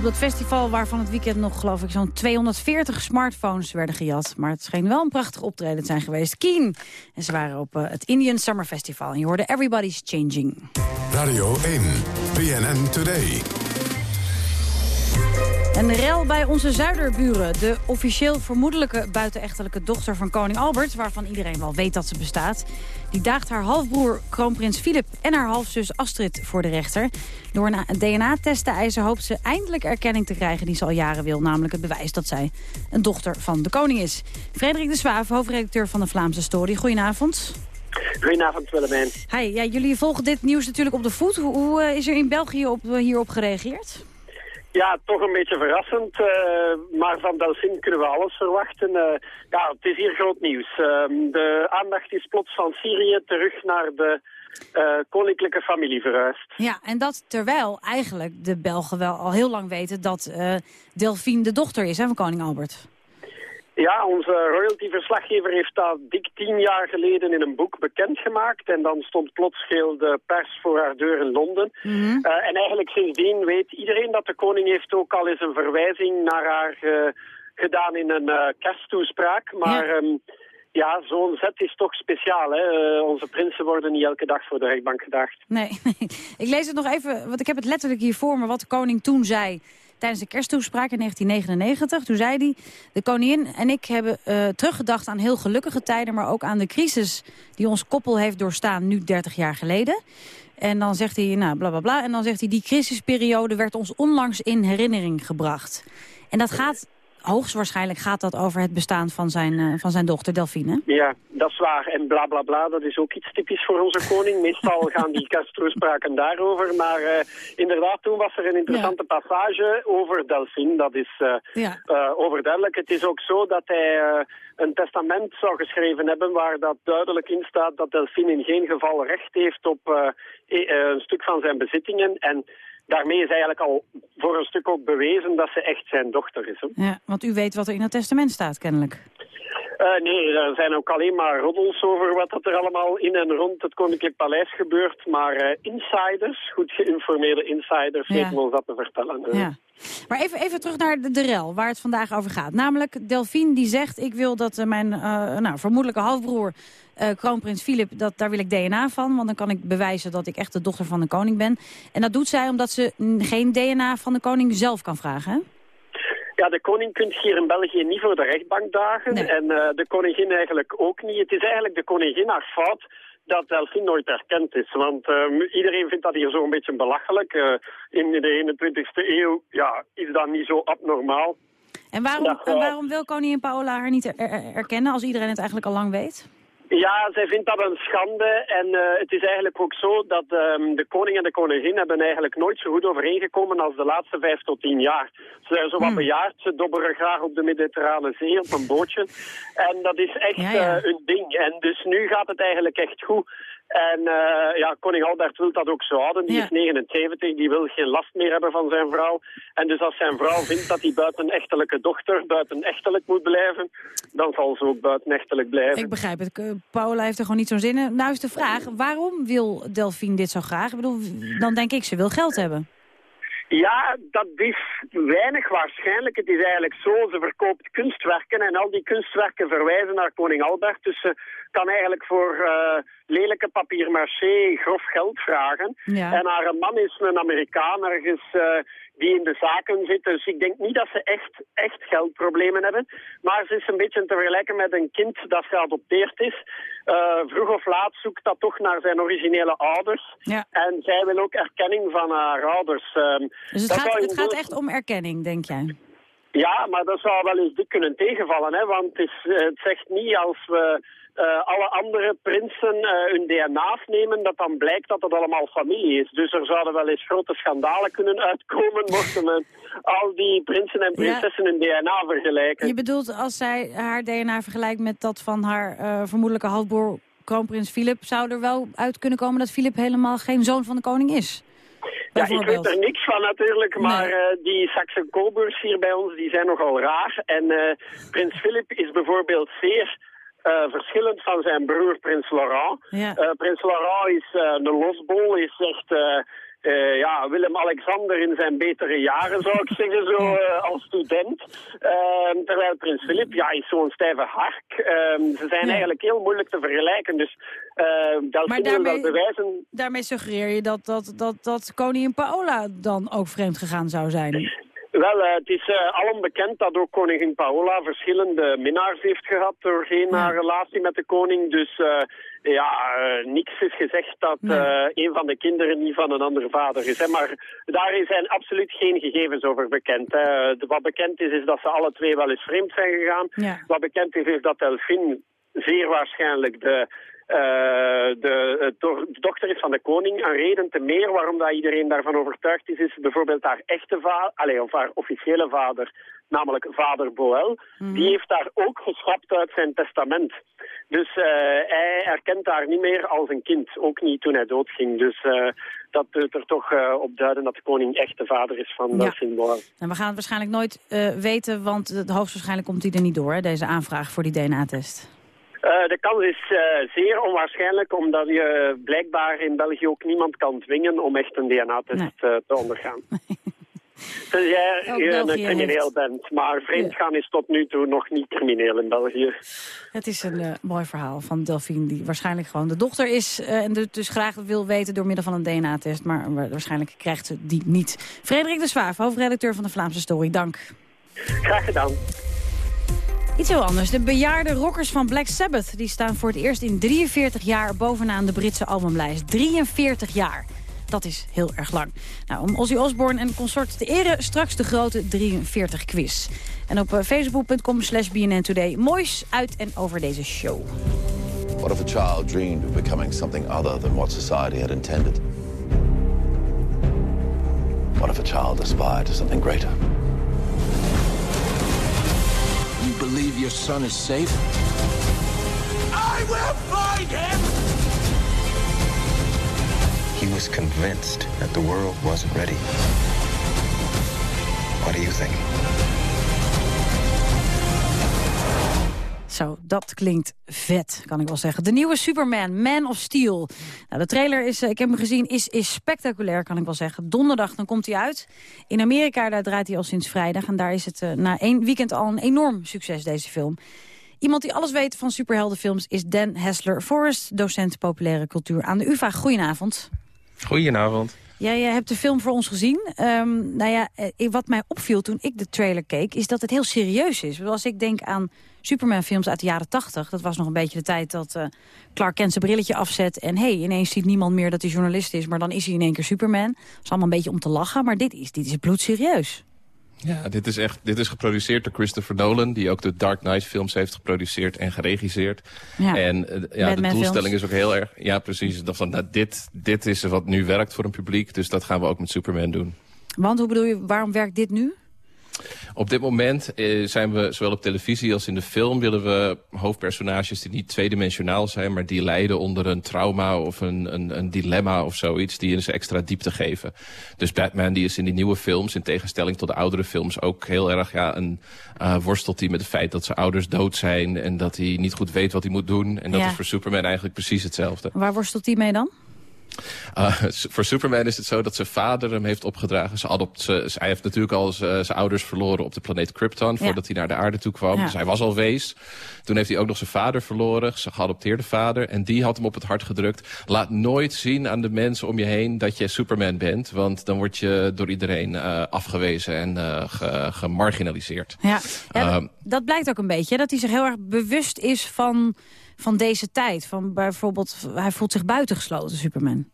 Op. Dat festival waarvan het weekend nog, geloof ik, zo'n 240 smartphones werden gejat. Maar het scheen wel een prachtig optreden te zijn geweest. Keen. En ze waren op uh, het Indian Summer Festival. En je hoorde Everybody's Changing. Radio 1, BNN Today. Een rel bij onze zuiderburen. De officieel vermoedelijke buitenechtelijke dochter van koning Albert... waarvan iedereen wel weet dat ze bestaat... die daagt haar halfbroer kroonprins Filip en haar halfzus Astrid voor de rechter. Door een DNA-test te eisen hoopt ze eindelijk erkenning te krijgen... die ze al jaren wil, namelijk het bewijs dat zij een dochter van de koning is. Frederik de Zwaaf, hoofdredacteur van de Vlaamse Story. Goedenavond. Goedenavond Willemijn. Hi, ja, jullie volgen dit nieuws natuurlijk op de voet. Hoe, hoe uh, is er in België op, uh, hierop gereageerd? Ja, toch een beetje verrassend. Uh, maar van Delphine kunnen we alles verwachten. ja, het is hier groot nieuws. Ehm, de aandacht is plots van Syrië terug naar de koninklijke familie verhuisd. Ja, en dat terwijl eigenlijk de Belgen wel al heel lang weten dat Delphine de dochter is van koning Albert. Ja, onze royalty-verslaggever heeft dat dik tien jaar geleden in een boek bekendgemaakt. En dan stond plots heel de pers voor haar deur in Londen. Mm -hmm. uh, en eigenlijk sindsdien weet iedereen dat de koning heeft ook al eens een verwijzing naar haar uh, gedaan in een uh, kersttoespraak. Maar ja, um, ja zo'n zet is toch speciaal. Hè? onze prinsen worden niet elke dag voor de rechtbank gedaagd. Nee, ik lees het nog even, want ik heb het letterlijk hier voor me wat de koning toen zei tijdens de kersttoespraak in 1999. Toen zei hij, de koningin en ik hebben uh, teruggedacht aan heel gelukkige tijden... maar ook aan de crisis die ons koppel heeft doorstaan nu 30 jaar geleden. En dan zegt hij, nou, bla, bla, bla. En dan zegt hij, die crisisperiode werd ons onlangs in herinnering gebracht. En dat gaat hoogstwaarschijnlijk gaat dat over het bestaan van zijn, uh, van zijn dochter Delphine. Ja, dat is waar. En bla bla bla, dat is ook iets typisch voor onze koning. Meestal gaan die kersttoespraken daarover. Maar uh, inderdaad, toen was er een interessante ja. passage over Delphine. Dat is uh, ja. overduidelijk. Het is ook zo dat hij een testament zou geschreven hebben waar dat duidelijk in staat dat Delphine in geen geval recht heeft op een stuk van zijn bezittingen. En daarmee is eigenlijk al voor een stuk ook bewezen dat ze echt zijn dochter is. Hè? Ja, want u weet wat er in het testament staat, kennelijk. Uh, nee, er zijn ook alleen maar roddels over wat er allemaal in en rond het Koninklijk Paleis gebeurt. Maar uh, insiders, goed geïnformeerde insiders, ja. weten ons dat te vertellen. Uh. Ja. Maar even, even terug naar de, de rel, waar het vandaag over gaat. Namelijk, Delphine die zegt, ik wil dat mijn nou, vermoedelijke halfbroer, kroonprins Filip, dat, daar wil ik DNA van. Want dan kan ik bewijzen dat ik echt de dochter van de koning ben. En dat doet zij omdat ze geen DNA van de koning zelf kan vragen, hè? Ja, de koning kunt hier in België niet voor de rechtbank dagen. Nee. En uh, de koningin eigenlijk ook niet. Het is eigenlijk de koningin haar fout dat Delphine nooit erkend is. Want uh, iedereen vindt dat hier zo'n beetje belachelijk. Uh, in de 21ste eeuw ja, is dat niet zo abnormaal. En waarom, dat, en waarom wil koningin Paola haar niet er er erkennen als iedereen het eigenlijk al lang weet? Ja, zij vindt dat een schande en uh, het is eigenlijk ook zo dat um, de koning en de koningin hebben eigenlijk nooit zo goed overeengekomen als de laatste vijf tot tien jaar. Ze zijn zo wat hmm. bejaard, ze dobberen graag op de Mediterrane Zee op een bootje. En dat is echt ja, ja. Uh, een ding. En dus nu gaat het eigenlijk echt goed. En uh, ja, koning Albert wil dat ook zo houden. Die ja. is 79, die wil geen last meer hebben van zijn vrouw. En dus als zijn vrouw vindt dat hij buitenechtelijke dochter buitenechtelijk moet blijven, dan zal ze ook buitenechtelijk blijven. Ik begrijp het. Paula heeft er gewoon niet zo'n zin in. Nou is de vraag, waarom wil Delphine dit zo graag? Ik bedoel, dan denk ik, ze wil geld hebben. Ja, dat is weinig waarschijnlijk. Het is eigenlijk zo, ze verkoopt kunstwerken en al die kunstwerken verwijzen naar koning Albert. Dus ze kan eigenlijk voor uh, lelijke papier-maché grof geld vragen. Ja. En haar man is een Amerikaan ergens uh, die in de zaken zit. Dus ik denk niet dat ze echt, echt geldproblemen hebben. Maar ze is een beetje te vergelijken met een kind dat geadopteerd is. Uh, vroeg of laat zoekt dat toch naar zijn originele ouders. Ja. En zij wil ook erkenning van haar ouders. Um, dus het, gaat, het gaat echt om erkenning, denk jij? Ja, maar dat zou wel eens dik kunnen tegenvallen. Hè? Want het, is, het zegt niet als we alle andere prinsen uh, hun DNA's nemen, dat dan blijkt dat het allemaal familie is. Dus er zouden wel eens grote schandalen kunnen uitkomen, mochten men al die prinsen en prinsessen ja. hun DNA vergelijken. Je bedoelt als zij haar DNA vergelijkt met dat van haar uh, vermoedelijke halfbroer kroonprins Filip, zou er wel uit kunnen komen dat Filip helemaal geen zoon van de koning is? Ja, ik weet er niks van natuurlijk, maar nee. uh, die Saxe Coburgs hier bij ons, die zijn nogal raar. En uh, prins Filip is bijvoorbeeld zeer uh, verschillend van zijn broer Prins Laurent. Ja. Uh, Prins Laurent is uh, een losbol, is echt ja, Willem-Alexander in zijn betere jaren, zou ik zeggen, zo als student. Ehm, terwijl Prins Philip, ja, is zo'n stijve hark. Ehm, ze zijn ja. eigenlijk heel moeilijk te vergelijken, dus dat maar daarmee, wel bewijzen. daarmee suggereer je dat, dat, dat, dat koningin Paola dan ook vreemd gegaan zou zijn? Wel, uh, het is uh, alom bekend dat ook koningin Paola verschillende minnaars heeft gehad doorheen ja. haar relatie met de koning. Dus uh, ja, niks is gezegd dat nee. een van de kinderen niet van een andere vader is. Hè. Maar daar zijn absoluut geen gegevens over bekend. Hè. Wat bekend is, is dat ze alle twee wel eens vreemd zijn gegaan. Ja. Wat bekend is, is dat Delphine zeer waarschijnlijk de de, de, dochter is van de koning. Een reden te meer waarom dat iedereen daarvan overtuigd is, is bijvoorbeeld haar echte vader, of haar officiële vader, namelijk vader Boel. Mm. Die heeft daar ook geschrapt uit zijn testament. Dus uh, hij erkent haar niet meer als een kind, ook niet toen hij doodging. Dus uh, dat doet er toch op duiden dat de koning echt de vader is van ja. Boel. En we gaan het waarschijnlijk nooit weten, want het hoogstwaarschijnlijk komt hij er niet door, hè, deze aanvraag voor die DNA-test. Uh, de kans is uh, zeer onwaarschijnlijk, omdat je blijkbaar in België ook niemand kan dwingen om echt een DNA-test nee. uh, te ondergaan. Dus jij een crimineel heeft. bent. Maar vreemdgaan is tot nu toe nog niet crimineel in België. Het is een mooi verhaal van Delphine, die waarschijnlijk gewoon de dochter is... en dus graag wil weten door middel van een DNA-test. Maar waarschijnlijk krijgt ze die niet. Frederik de Zwaaf, hoofdredacteur van de Vlaamse Story, dank. Graag gedaan. Iets heel anders. De bejaarde rockers van Black Sabbath die staan voor het eerst in 43 jaar bovenaan de Britse albumlijst. 43 jaar. Dat is heel erg lang. Nou, om Ozzy Osbourne en consort te eren, straks de grote 43 quiz. En op facebook.com slash BNN Today moois uit en over deze show. What if a child dreamed of becoming something other than what society had intended? What if a child aspired to something greater? You believe your son is safe? I will find him! He was convinced that the world wasn't ready. What do you think? Zo, dat klinkt vet, kan ik wel zeggen. De nieuwe Superman, Man of Steel. Nou, de trailer is, ik heb hem gezien, is, is spectaculair, kan ik wel zeggen. Donderdag, dan komt hij uit. In Amerika, daar draait hij al sinds vrijdag. En daar is het uh, na één weekend al een enorm succes, deze film. Iemand die alles weet van superheldenfilms is Dan Hessler Forrest... docent populaire cultuur aan de UvA. Goedenavond. Goedenavond. Jij hebt de film voor ons gezien. Um, nou ja, wat mij opviel toen ik de trailer keek... is dat het heel serieus is. Als ik denk aan Superman-films uit de jaren tachtig... dat was nog een beetje de tijd dat uh, Clark Kent zijn brilletje afzet... en hey, ineens ziet niemand meer dat hij journalist is... maar dan is hij in één keer Superman. Dat is allemaal een beetje om te lachen, maar dit is, dit is bloedserieus. Ja, dit is echt dit is geproduceerd door Christopher Nolan... die ook de Dark Knight films heeft geproduceerd en geregisseerd. Ja, en uh, ja, de doelstelling films. is ook heel erg... Ja, precies. Dat van, nou, dit, dit is wat nu werkt voor een publiek... dus dat gaan we ook met Superman doen. Want hoe bedoel je, waarom werkt dit nu? Op dit moment eh, zijn we, zowel op televisie als in de film... willen we hoofdpersonages die niet tweedimensionaal zijn... maar die lijden onder een trauma of een, een, een dilemma of zoiets... die eens extra diepte geven. Dus Batman die is in die nieuwe films... in tegenstelling tot de oudere films ook heel erg... Ja, een, uh, worstelt hij met het feit dat zijn ouders dood zijn... en dat hij niet goed weet wat hij moet doen. En dat Ja. is voor Superman eigenlijk precies hetzelfde. Waar worstelt hij mee dan? Uh, voor Superman is het zo dat zijn vader hem heeft opgedragen. Ze adopt, ze, hij heeft natuurlijk al zijn ouders verloren op de planeet Krypton... Ja. voordat hij naar de aarde toe kwam. Ja. Dus hij was al wees. Toen heeft hij ook nog zijn vader verloren, zijn geadopteerde vader. En die had hem op het hart gedrukt. Laat nooit zien aan de mensen om je heen dat je Superman bent. Want dan word je door iedereen uh, afgewezen en uh, ge, gemarginaliseerd. Ja, ja Ehm, dat blijkt ook een beetje. Dat hij zich heel erg bewust is van, van deze tijd. Van bijvoorbeeld, hij voelt zich buitengesloten, Superman.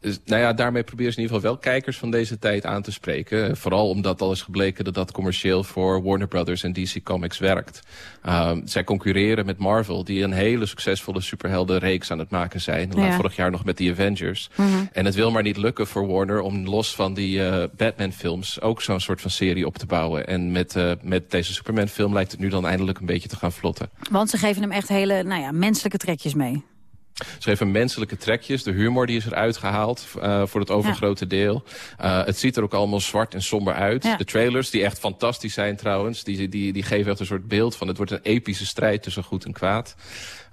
Dus, nou ja, daarmee proberen ze in ieder geval wel kijkers van deze tijd aan te spreken. Vooral omdat al is gebleken dat dat commercieel voor Warner Brothers en DC Comics werkt. Um, zij concurreren met Marvel, die een hele succesvolle superheldenreeks aan het maken zijn. Ja. Vorig jaar nog met The Avengers. Mhm. En het wil maar niet lukken voor Warner om los van die uh, Batman-films ook zo'n soort van serie op te bouwen. En met, uh, met deze Superman-film lijkt het nu dan eindelijk een beetje te gaan vlotten. Want ze geven hem echt hele nou ja, menselijke trekjes mee. Ze geven menselijke trekjes. De humor die is eruit gehaald uh, voor het overgrote deel. Uh, het ziet er ook allemaal zwart en somber uit. Ja. De trailers, die echt fantastisch zijn trouwens... Die, die, die geven echt een soort beeld van... het wordt een epische strijd tussen goed en kwaad.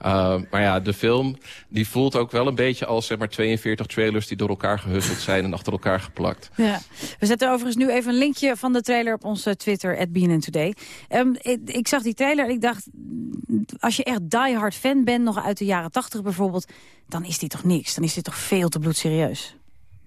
Uh, maar ja, de film die voelt ook wel een beetje als zeg maar 42 trailers... die door elkaar gehusteld zijn en achter elkaar geplakt. Ja. We zetten overigens nu even een linkje van de trailer op onze Twitter, at Today. Ik, ik zag die trailer en ik dacht, als je echt diehard fan bent, nog uit de jaren 80 bijvoorbeeld, dan is dit toch niks. Dan is dit toch veel te bloedserieus.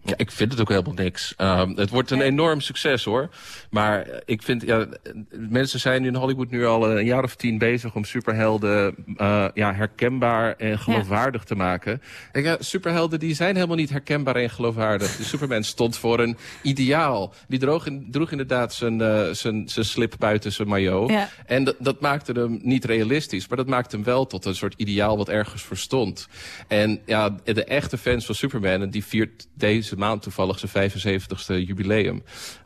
Ja, ik vind het ook helemaal niks. Um, het wordt een enorm succes hoor. Maar ik vind, ja, mensen zijn in Hollywood nu al een jaar of tien bezig om superhelden uh, ja, herkenbaar en geloofwaardig ja. te maken. En ja, superhelden die zijn helemaal niet herkenbaar en geloofwaardig. De Superman stond voor een ideaal. Die droeg, in, droeg inderdaad zijn, uh, zijn, zijn slip buiten zijn maillot. Ja. En dat, dat maakte hem niet realistisch. Maar dat maakte hem wel tot een soort ideaal wat ergens voor stond. En ja, de echte fans van Superman, en die viert deze maand toevallig zijn 75ste jubileum.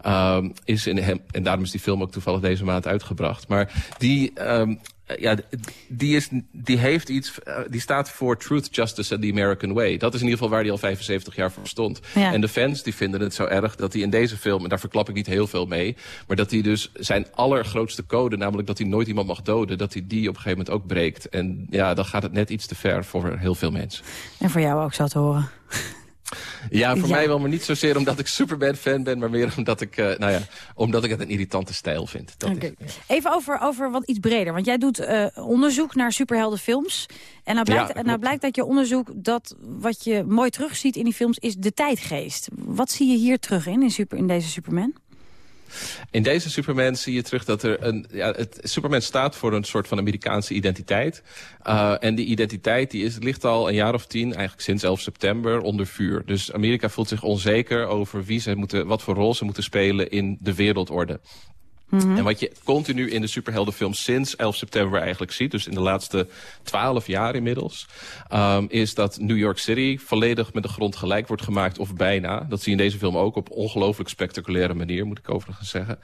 Um, is in hem, en daarom is die film ook toevallig deze maand uitgebracht. Maar die... Um, ja, die, is, die heeft iets, uh, die staat voor Truth, Justice and the American Way. Dat is in ieder geval waar hij al 75 jaar voor stond. Ja. En de fans die vinden het zo erg dat hij in deze film, en daar verklap ik niet heel veel mee, maar dat hij dus zijn allergrootste code, namelijk dat hij nooit iemand mag doden, dat hij die op een gegeven moment ook breekt. En ja, dan gaat het net iets te ver voor heel veel mensen. En voor jou ook, zou te horen. Ja, voor ja. mij wel, maar niet zozeer omdat ik Superman-fan ben... maar meer omdat ik, uh, nou ja, omdat ik het een irritante stijl vind. Dat okay. is, ja. Even over, over wat iets breder. Want jij doet uh, onderzoek naar superheldenfilms. En nou blijkt, ja, nou blijkt dat je onderzoek... dat wat je mooi terugziet in die films is de tijdgeest. Wat zie je hier terug in, in, super, in deze Superman? In deze Superman zie je terug dat er een... Ja, het, Superman staat voor een soort van Amerikaanse identiteit. Uh, en die identiteit die is, ligt al een jaar of tien, eigenlijk sinds 11 september, onder vuur. Dus Amerika voelt zich onzeker over wie ze moeten, wat voor rol ze moeten spelen in de wereldorde. -hmm. En wat je continu in de superheldenfilms sinds 11 september eigenlijk ziet... dus in de laatste 12 jaar inmiddels... Um, is dat New York City volledig met de grond gelijk wordt gemaakt of bijna. Dat zie je in deze film ook op ongelooflijk spectaculaire manier... moet ik overigens zeggen.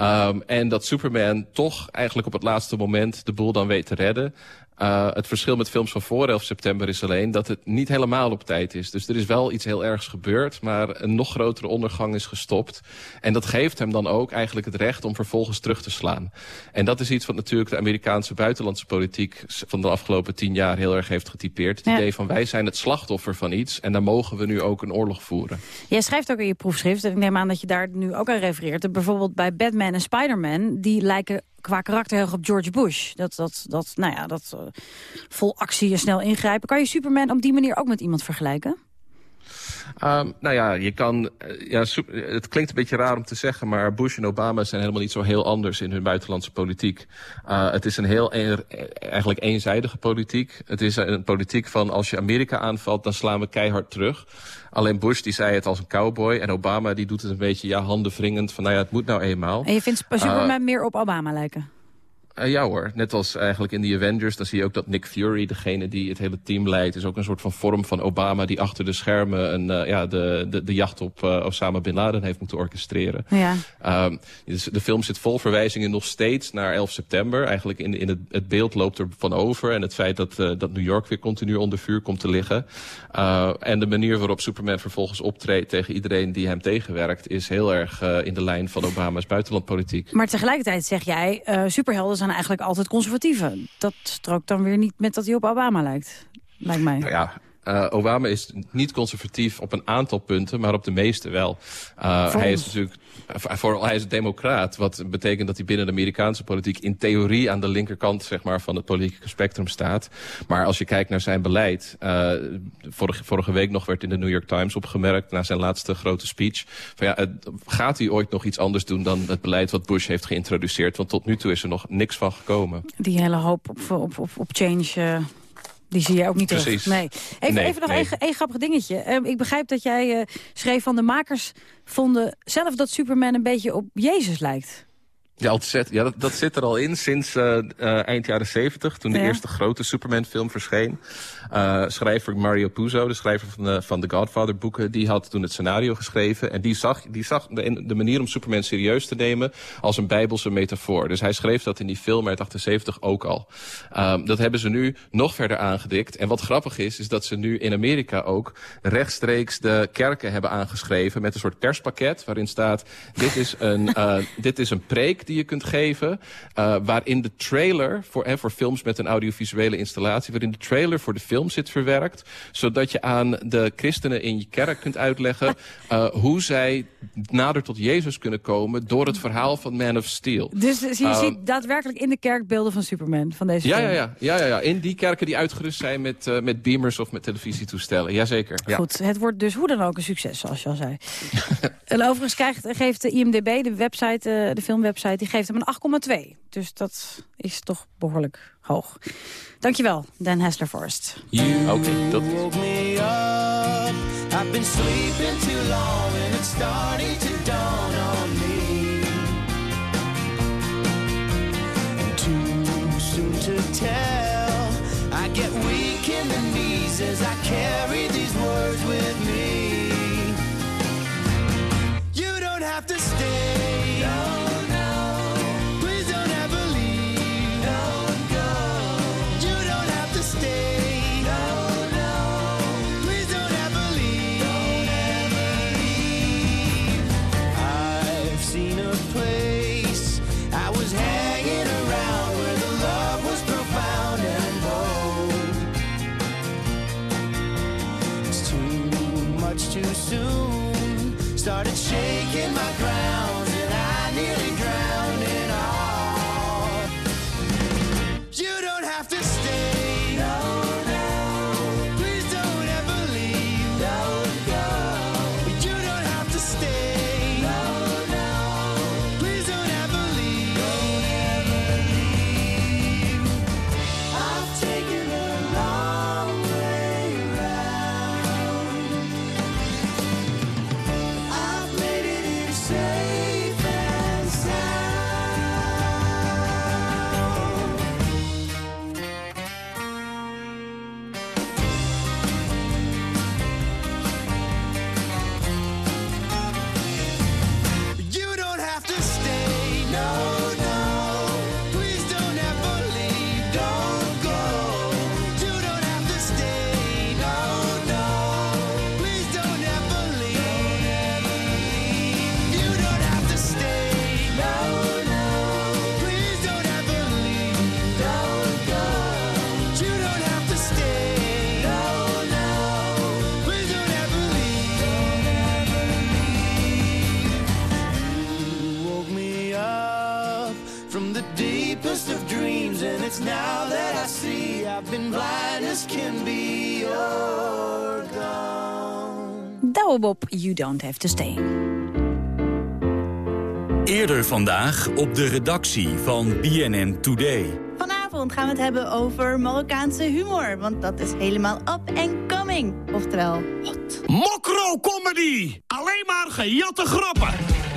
Um, en dat Superman toch eigenlijk op het laatste moment de boel dan weet te redden... Uh, het verschil met films van voor 11 september is alleen dat het niet helemaal op tijd is. Dus er is wel iets heel ergs gebeurd, maar een nog grotere ondergang is gestopt. En dat geeft hem dan ook eigenlijk het recht om vervolgens terug te slaan. En dat is iets wat natuurlijk de Amerikaanse buitenlandse politiek van de afgelopen tien jaar heel erg heeft getypeerd. Het ja. idee van wij zijn het slachtoffer van iets en daar mogen we nu ook een oorlog voeren. Jij schrijft ook in je proefschrift, en ik neem aan dat je daar nu ook aan refereert. Bijvoorbeeld bij Batman en Spider-Man, die lijken qua karakter heel erg op George Bush. Dat, dat, dat, nou ja, dat uh, vol actie en snel ingrijpen. Kan je Superman op die manier ook met iemand vergelijken? Um, nou ja, je kan, ja, het klinkt een beetje raar om te zeggen, maar Bush en Obama zijn helemaal niet zo heel anders in hun buitenlandse politiek. Het is een heel een, eigenlijk eenzijdige politiek. Het is een politiek van als je Amerika aanvalt, dan slaan we keihard terug. Alleen Bush die zei het als een cowboy en Obama die doet het een beetje ja, handen wringend van nou ja, het moet nou eenmaal. En je vindt Superman uh, meer op Obama lijken? Uh, ja hoor, net als eigenlijk in de Avengers, dan zie je ook dat Nick Fury, degene die het hele team leidt, is ook een soort van vorm van Obama die achter de schermen een, uh, ja, de, de, de jacht op uh, Osama Bin Laden heeft moeten orchestreren. Ja. Um, dus de film zit vol verwijzingen nog steeds naar 11 september. Eigenlijk in, in het, het beeld loopt er van over en het feit dat, dat New York weer continu onder vuur komt te liggen. en de manier waarop Superman vervolgens optreedt tegen iedereen die hem tegenwerkt is heel erg in de lijn van Obama's buitenlandpolitiek. Maar tegelijkertijd zeg jij, superhelden zijn eigenlijk altijd conservatieven. Dat strookt dan weer niet met dat hij op Obama lijkt, lijkt mij. Nou ja, uh, Obama is niet conservatief op een aantal punten, maar op de meeste wel. Uh, hij is natuurlijk voor, hij is een democraat, wat betekent dat hij binnen de Amerikaanse politiek in theorie aan de linkerkant zeg maar, van het politieke spectrum staat. Maar als je kijkt naar zijn beleid, uh, vorige, vorige week nog werd in de New York Times opgemerkt, na zijn laatste grote speech, van ja, gaat hij ooit nog iets anders doen dan het beleid wat Bush heeft geïntroduceerd? Want tot nu toe is er nog niks van gekomen. Die hele hoop op, op, op, op change... Die zie je ook niet Precies. terug. Nee. Even, nee, even nog nee. één grappig dingetje. Uh, ik begrijp dat jij uh, schreef van de makers vonden zelf dat Superman een beetje op Jezus lijkt. Ja, ontzettend. Ja, dat, dat zit er al in sinds uh, uh, eind jaren zeventig, toen de ja. eerste grote Superman-film verscheen. Uh, schrijver Mario Puzo, de schrijver van de, van de Godfather-boeken, die had toen het scenario geschreven. En die zag, die zag de, de manier om Superman serieus te nemen als een bijbelse metafoor. Dus hij schreef dat in die film uit 78 ook al. Um, dat hebben ze nu nog verder aangedikt. En wat grappig is, is dat ze nu in Amerika ook rechtstreeks de kerken hebben aangeschreven met een soort perspakket waarin staat, dit is een, dit is een preek die je kunt geven... Uh, waarin de trailer voor, hè, voor films met een audiovisuele installatie... waarin de trailer voor de film zit verwerkt... zodat je aan de christenen in je kerk kunt uitleggen... Uh, hoe zij nader tot Jezus kunnen komen... door het verhaal van Man of Steel. Dus, dus je uh, ziet daadwerkelijk in de kerk beelden van Superman, van deze ja, film? Ja, ja, ja, ja, ja, in die kerken die uitgerust zijn met, uh, met beamers of met televisietoestellen. Jazeker. Ja. Goed, het wordt dus hoe dan ook een succes, zoals je al zei. en overigens krijgt, geeft de IMDB, de, website, uh, de filmwebsite, die geeft hem een 8,2. Dus dat is toch behoorlijk hoog. Dankjewel, Dan Hessler Forrest. Oké, okay, tot I've been sleeping too long and it's starting to dawn on me. And too soon to tell. I get weak in the knees as I carry it's now that I see I've been blind as can be. You're gone. Douwe Bob, You Don't Have To Stay. Eerder vandaag op de redactie van BNN Today. Vanavond gaan we het hebben over Marokkaanse humor. Want dat is helemaal up and coming. Oftewel, hot. Mokro comedy! Alleen maar gejatte grappen!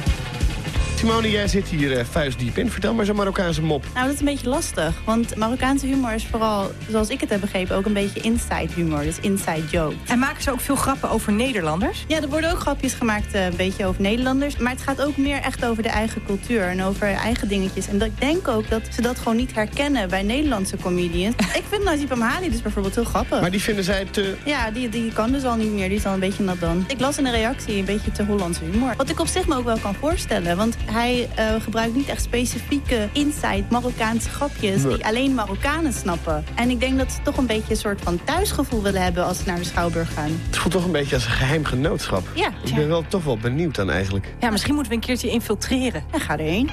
Simone, jij zit hier uh, vuistdiep in. Vertel maar zo'n Marokkaanse mop. Nou, dat is een beetje lastig. Want Marokkaanse humor is vooral, zoals ik het heb begrepen... ook een beetje inside humor. Dus inside joke. En maken ze ook veel grappen over Nederlanders? Ja, er worden ook grapjes gemaakt uh, een beetje over Nederlanders. Maar het gaat ook meer echt over de eigen cultuur. En over eigen dingetjes. En dat, ik denk ook dat ze dat gewoon niet herkennen bij Nederlandse comedians. ik vind Nazip Amhali dus bijvoorbeeld heel grappig. Maar die vinden zij te... Ja, die, die kan dus al niet meer. Die is al een beetje nat dan. Ik las in de reactie een beetje te Hollandse humor. Wat ik op zich me ook wel kan voorstellen. Want hij uh, gebruikt niet echt specifieke inside Marokkaanse grapjes... Nee. die alleen Marokkanen snappen. En ik denk dat ze toch een beetje een soort van thuisgevoel willen hebben... als ze naar de Schouwburg gaan. Het voelt toch een beetje als een geheim genootschap. Ja. Ik ben wel toch wel benieuwd dan eigenlijk. Ja, misschien moeten we een keertje infiltreren. En ga erheen.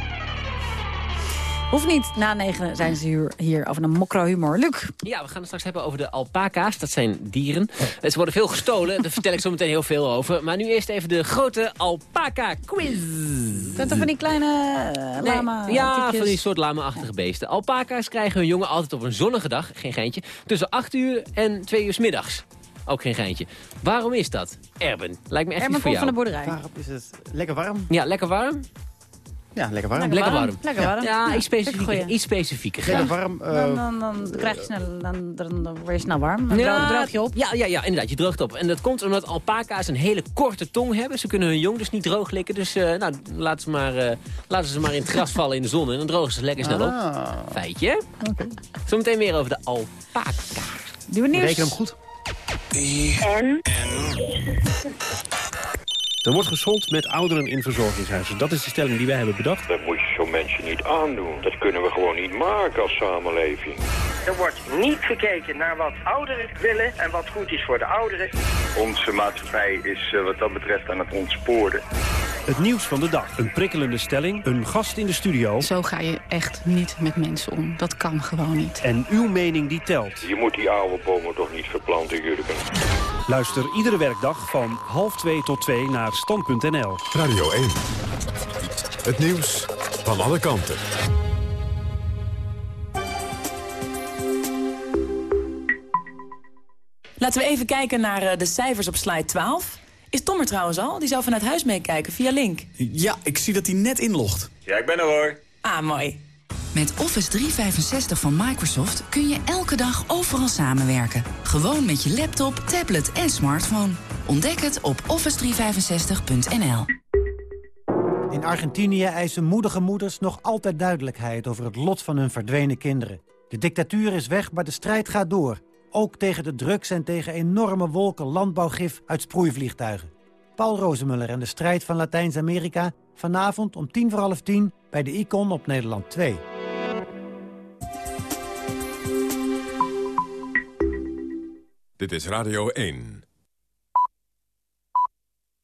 Hoeft niet. Na negen zijn ze hier, hier over een mokro humor. Luc. Ja, we gaan het straks hebben over de alpaca's. Dat zijn dieren. Ze worden veel gestolen. Daar vertel ik zo meteen heel veel over. Maar nu eerst even de grote alpaca quiz. Dat van die kleine nee, lama Ja, van die soort lama-achtige beesten. Alpaca's krijgen hun jongen altijd op een zonnige dag, geen geintje, tussen 8 uur en 2 uur s middags. Ook geen geintje. Waarom is dat? Erben, lijkt me echt Erben iets voor jou. van de boerderij. Waarom is het lekker warm? Ja, lekker warm. Ja, lekker warm. Lekker warm. Lekker warm. Ja, Ja, iets specifieker. Iets specifieker. Lekker warm. Dan, eh, dan, dan, krijg je snel, dan, dan, dan word je snel warm. Dan Ja, droog, je op. Ja, ja, ja, inderdaad, je droogt op. En dat komt omdat alpaca's een hele korte tong hebben. Ze kunnen hun jong dus niet droog likken. Dus uh, nou, laten, ze maar, uh, laten ze maar in het gras vallen in de zon. En dan drogen ze lekker snel ah. op. Feitje. Oké. Okay. Zometeen meer over de alpaca. Doe we nieuws. Reken hem goed. En? Er wordt gesold met ouderen in verzorgingshuizen. Dat is de stelling die wij hebben bedacht. Dat moet je zo'n mensen niet aandoen. Dat kunnen we gewoon niet maken als samenleving. Er wordt niet gekeken naar wat ouderen willen en wat goed is voor de ouderen. Onze maatschappij is eh, wat dat betreft aan het ontsporen. Het nieuws van de dag. Een prikkelende stelling, een gast in de studio... Zo ga je echt niet met mensen om. Dat kan gewoon niet. en uw mening die telt. Je moet die oude bomen toch niet verplanten, Jurgen. Luister iedere werkdag van half twee tot twee naar stand.nl. Radio 1. Het nieuws van alle kanten. Laten we even kijken naar eh, de cijfers op slide 12. Is Tom er trouwens al? Die zou vanuit huis meekijken via Link. Ja, ik zie dat hij net inlogt. Ja, ik ben er hoor. Ah, mooi. Met Office 365 van Microsoft kun je elke dag overal samenwerken. Gewoon met je laptop, tablet en smartphone. Ontdek het op office365.nl. In Argentinië eisen moedige moeders nog altijd duidelijkheid over het lot van hun verdwenen kinderen. De dictatuur is weg, maar de strijd gaat door. Ook tegen de drugs en tegen enorme wolken landbouwgif uit sproeivliegtuigen. Paul Rozemuller en de strijd van Latijns-Amerika... vanavond om tien voor half tien bij de Icon op Nederland 2. Dit is Radio 1.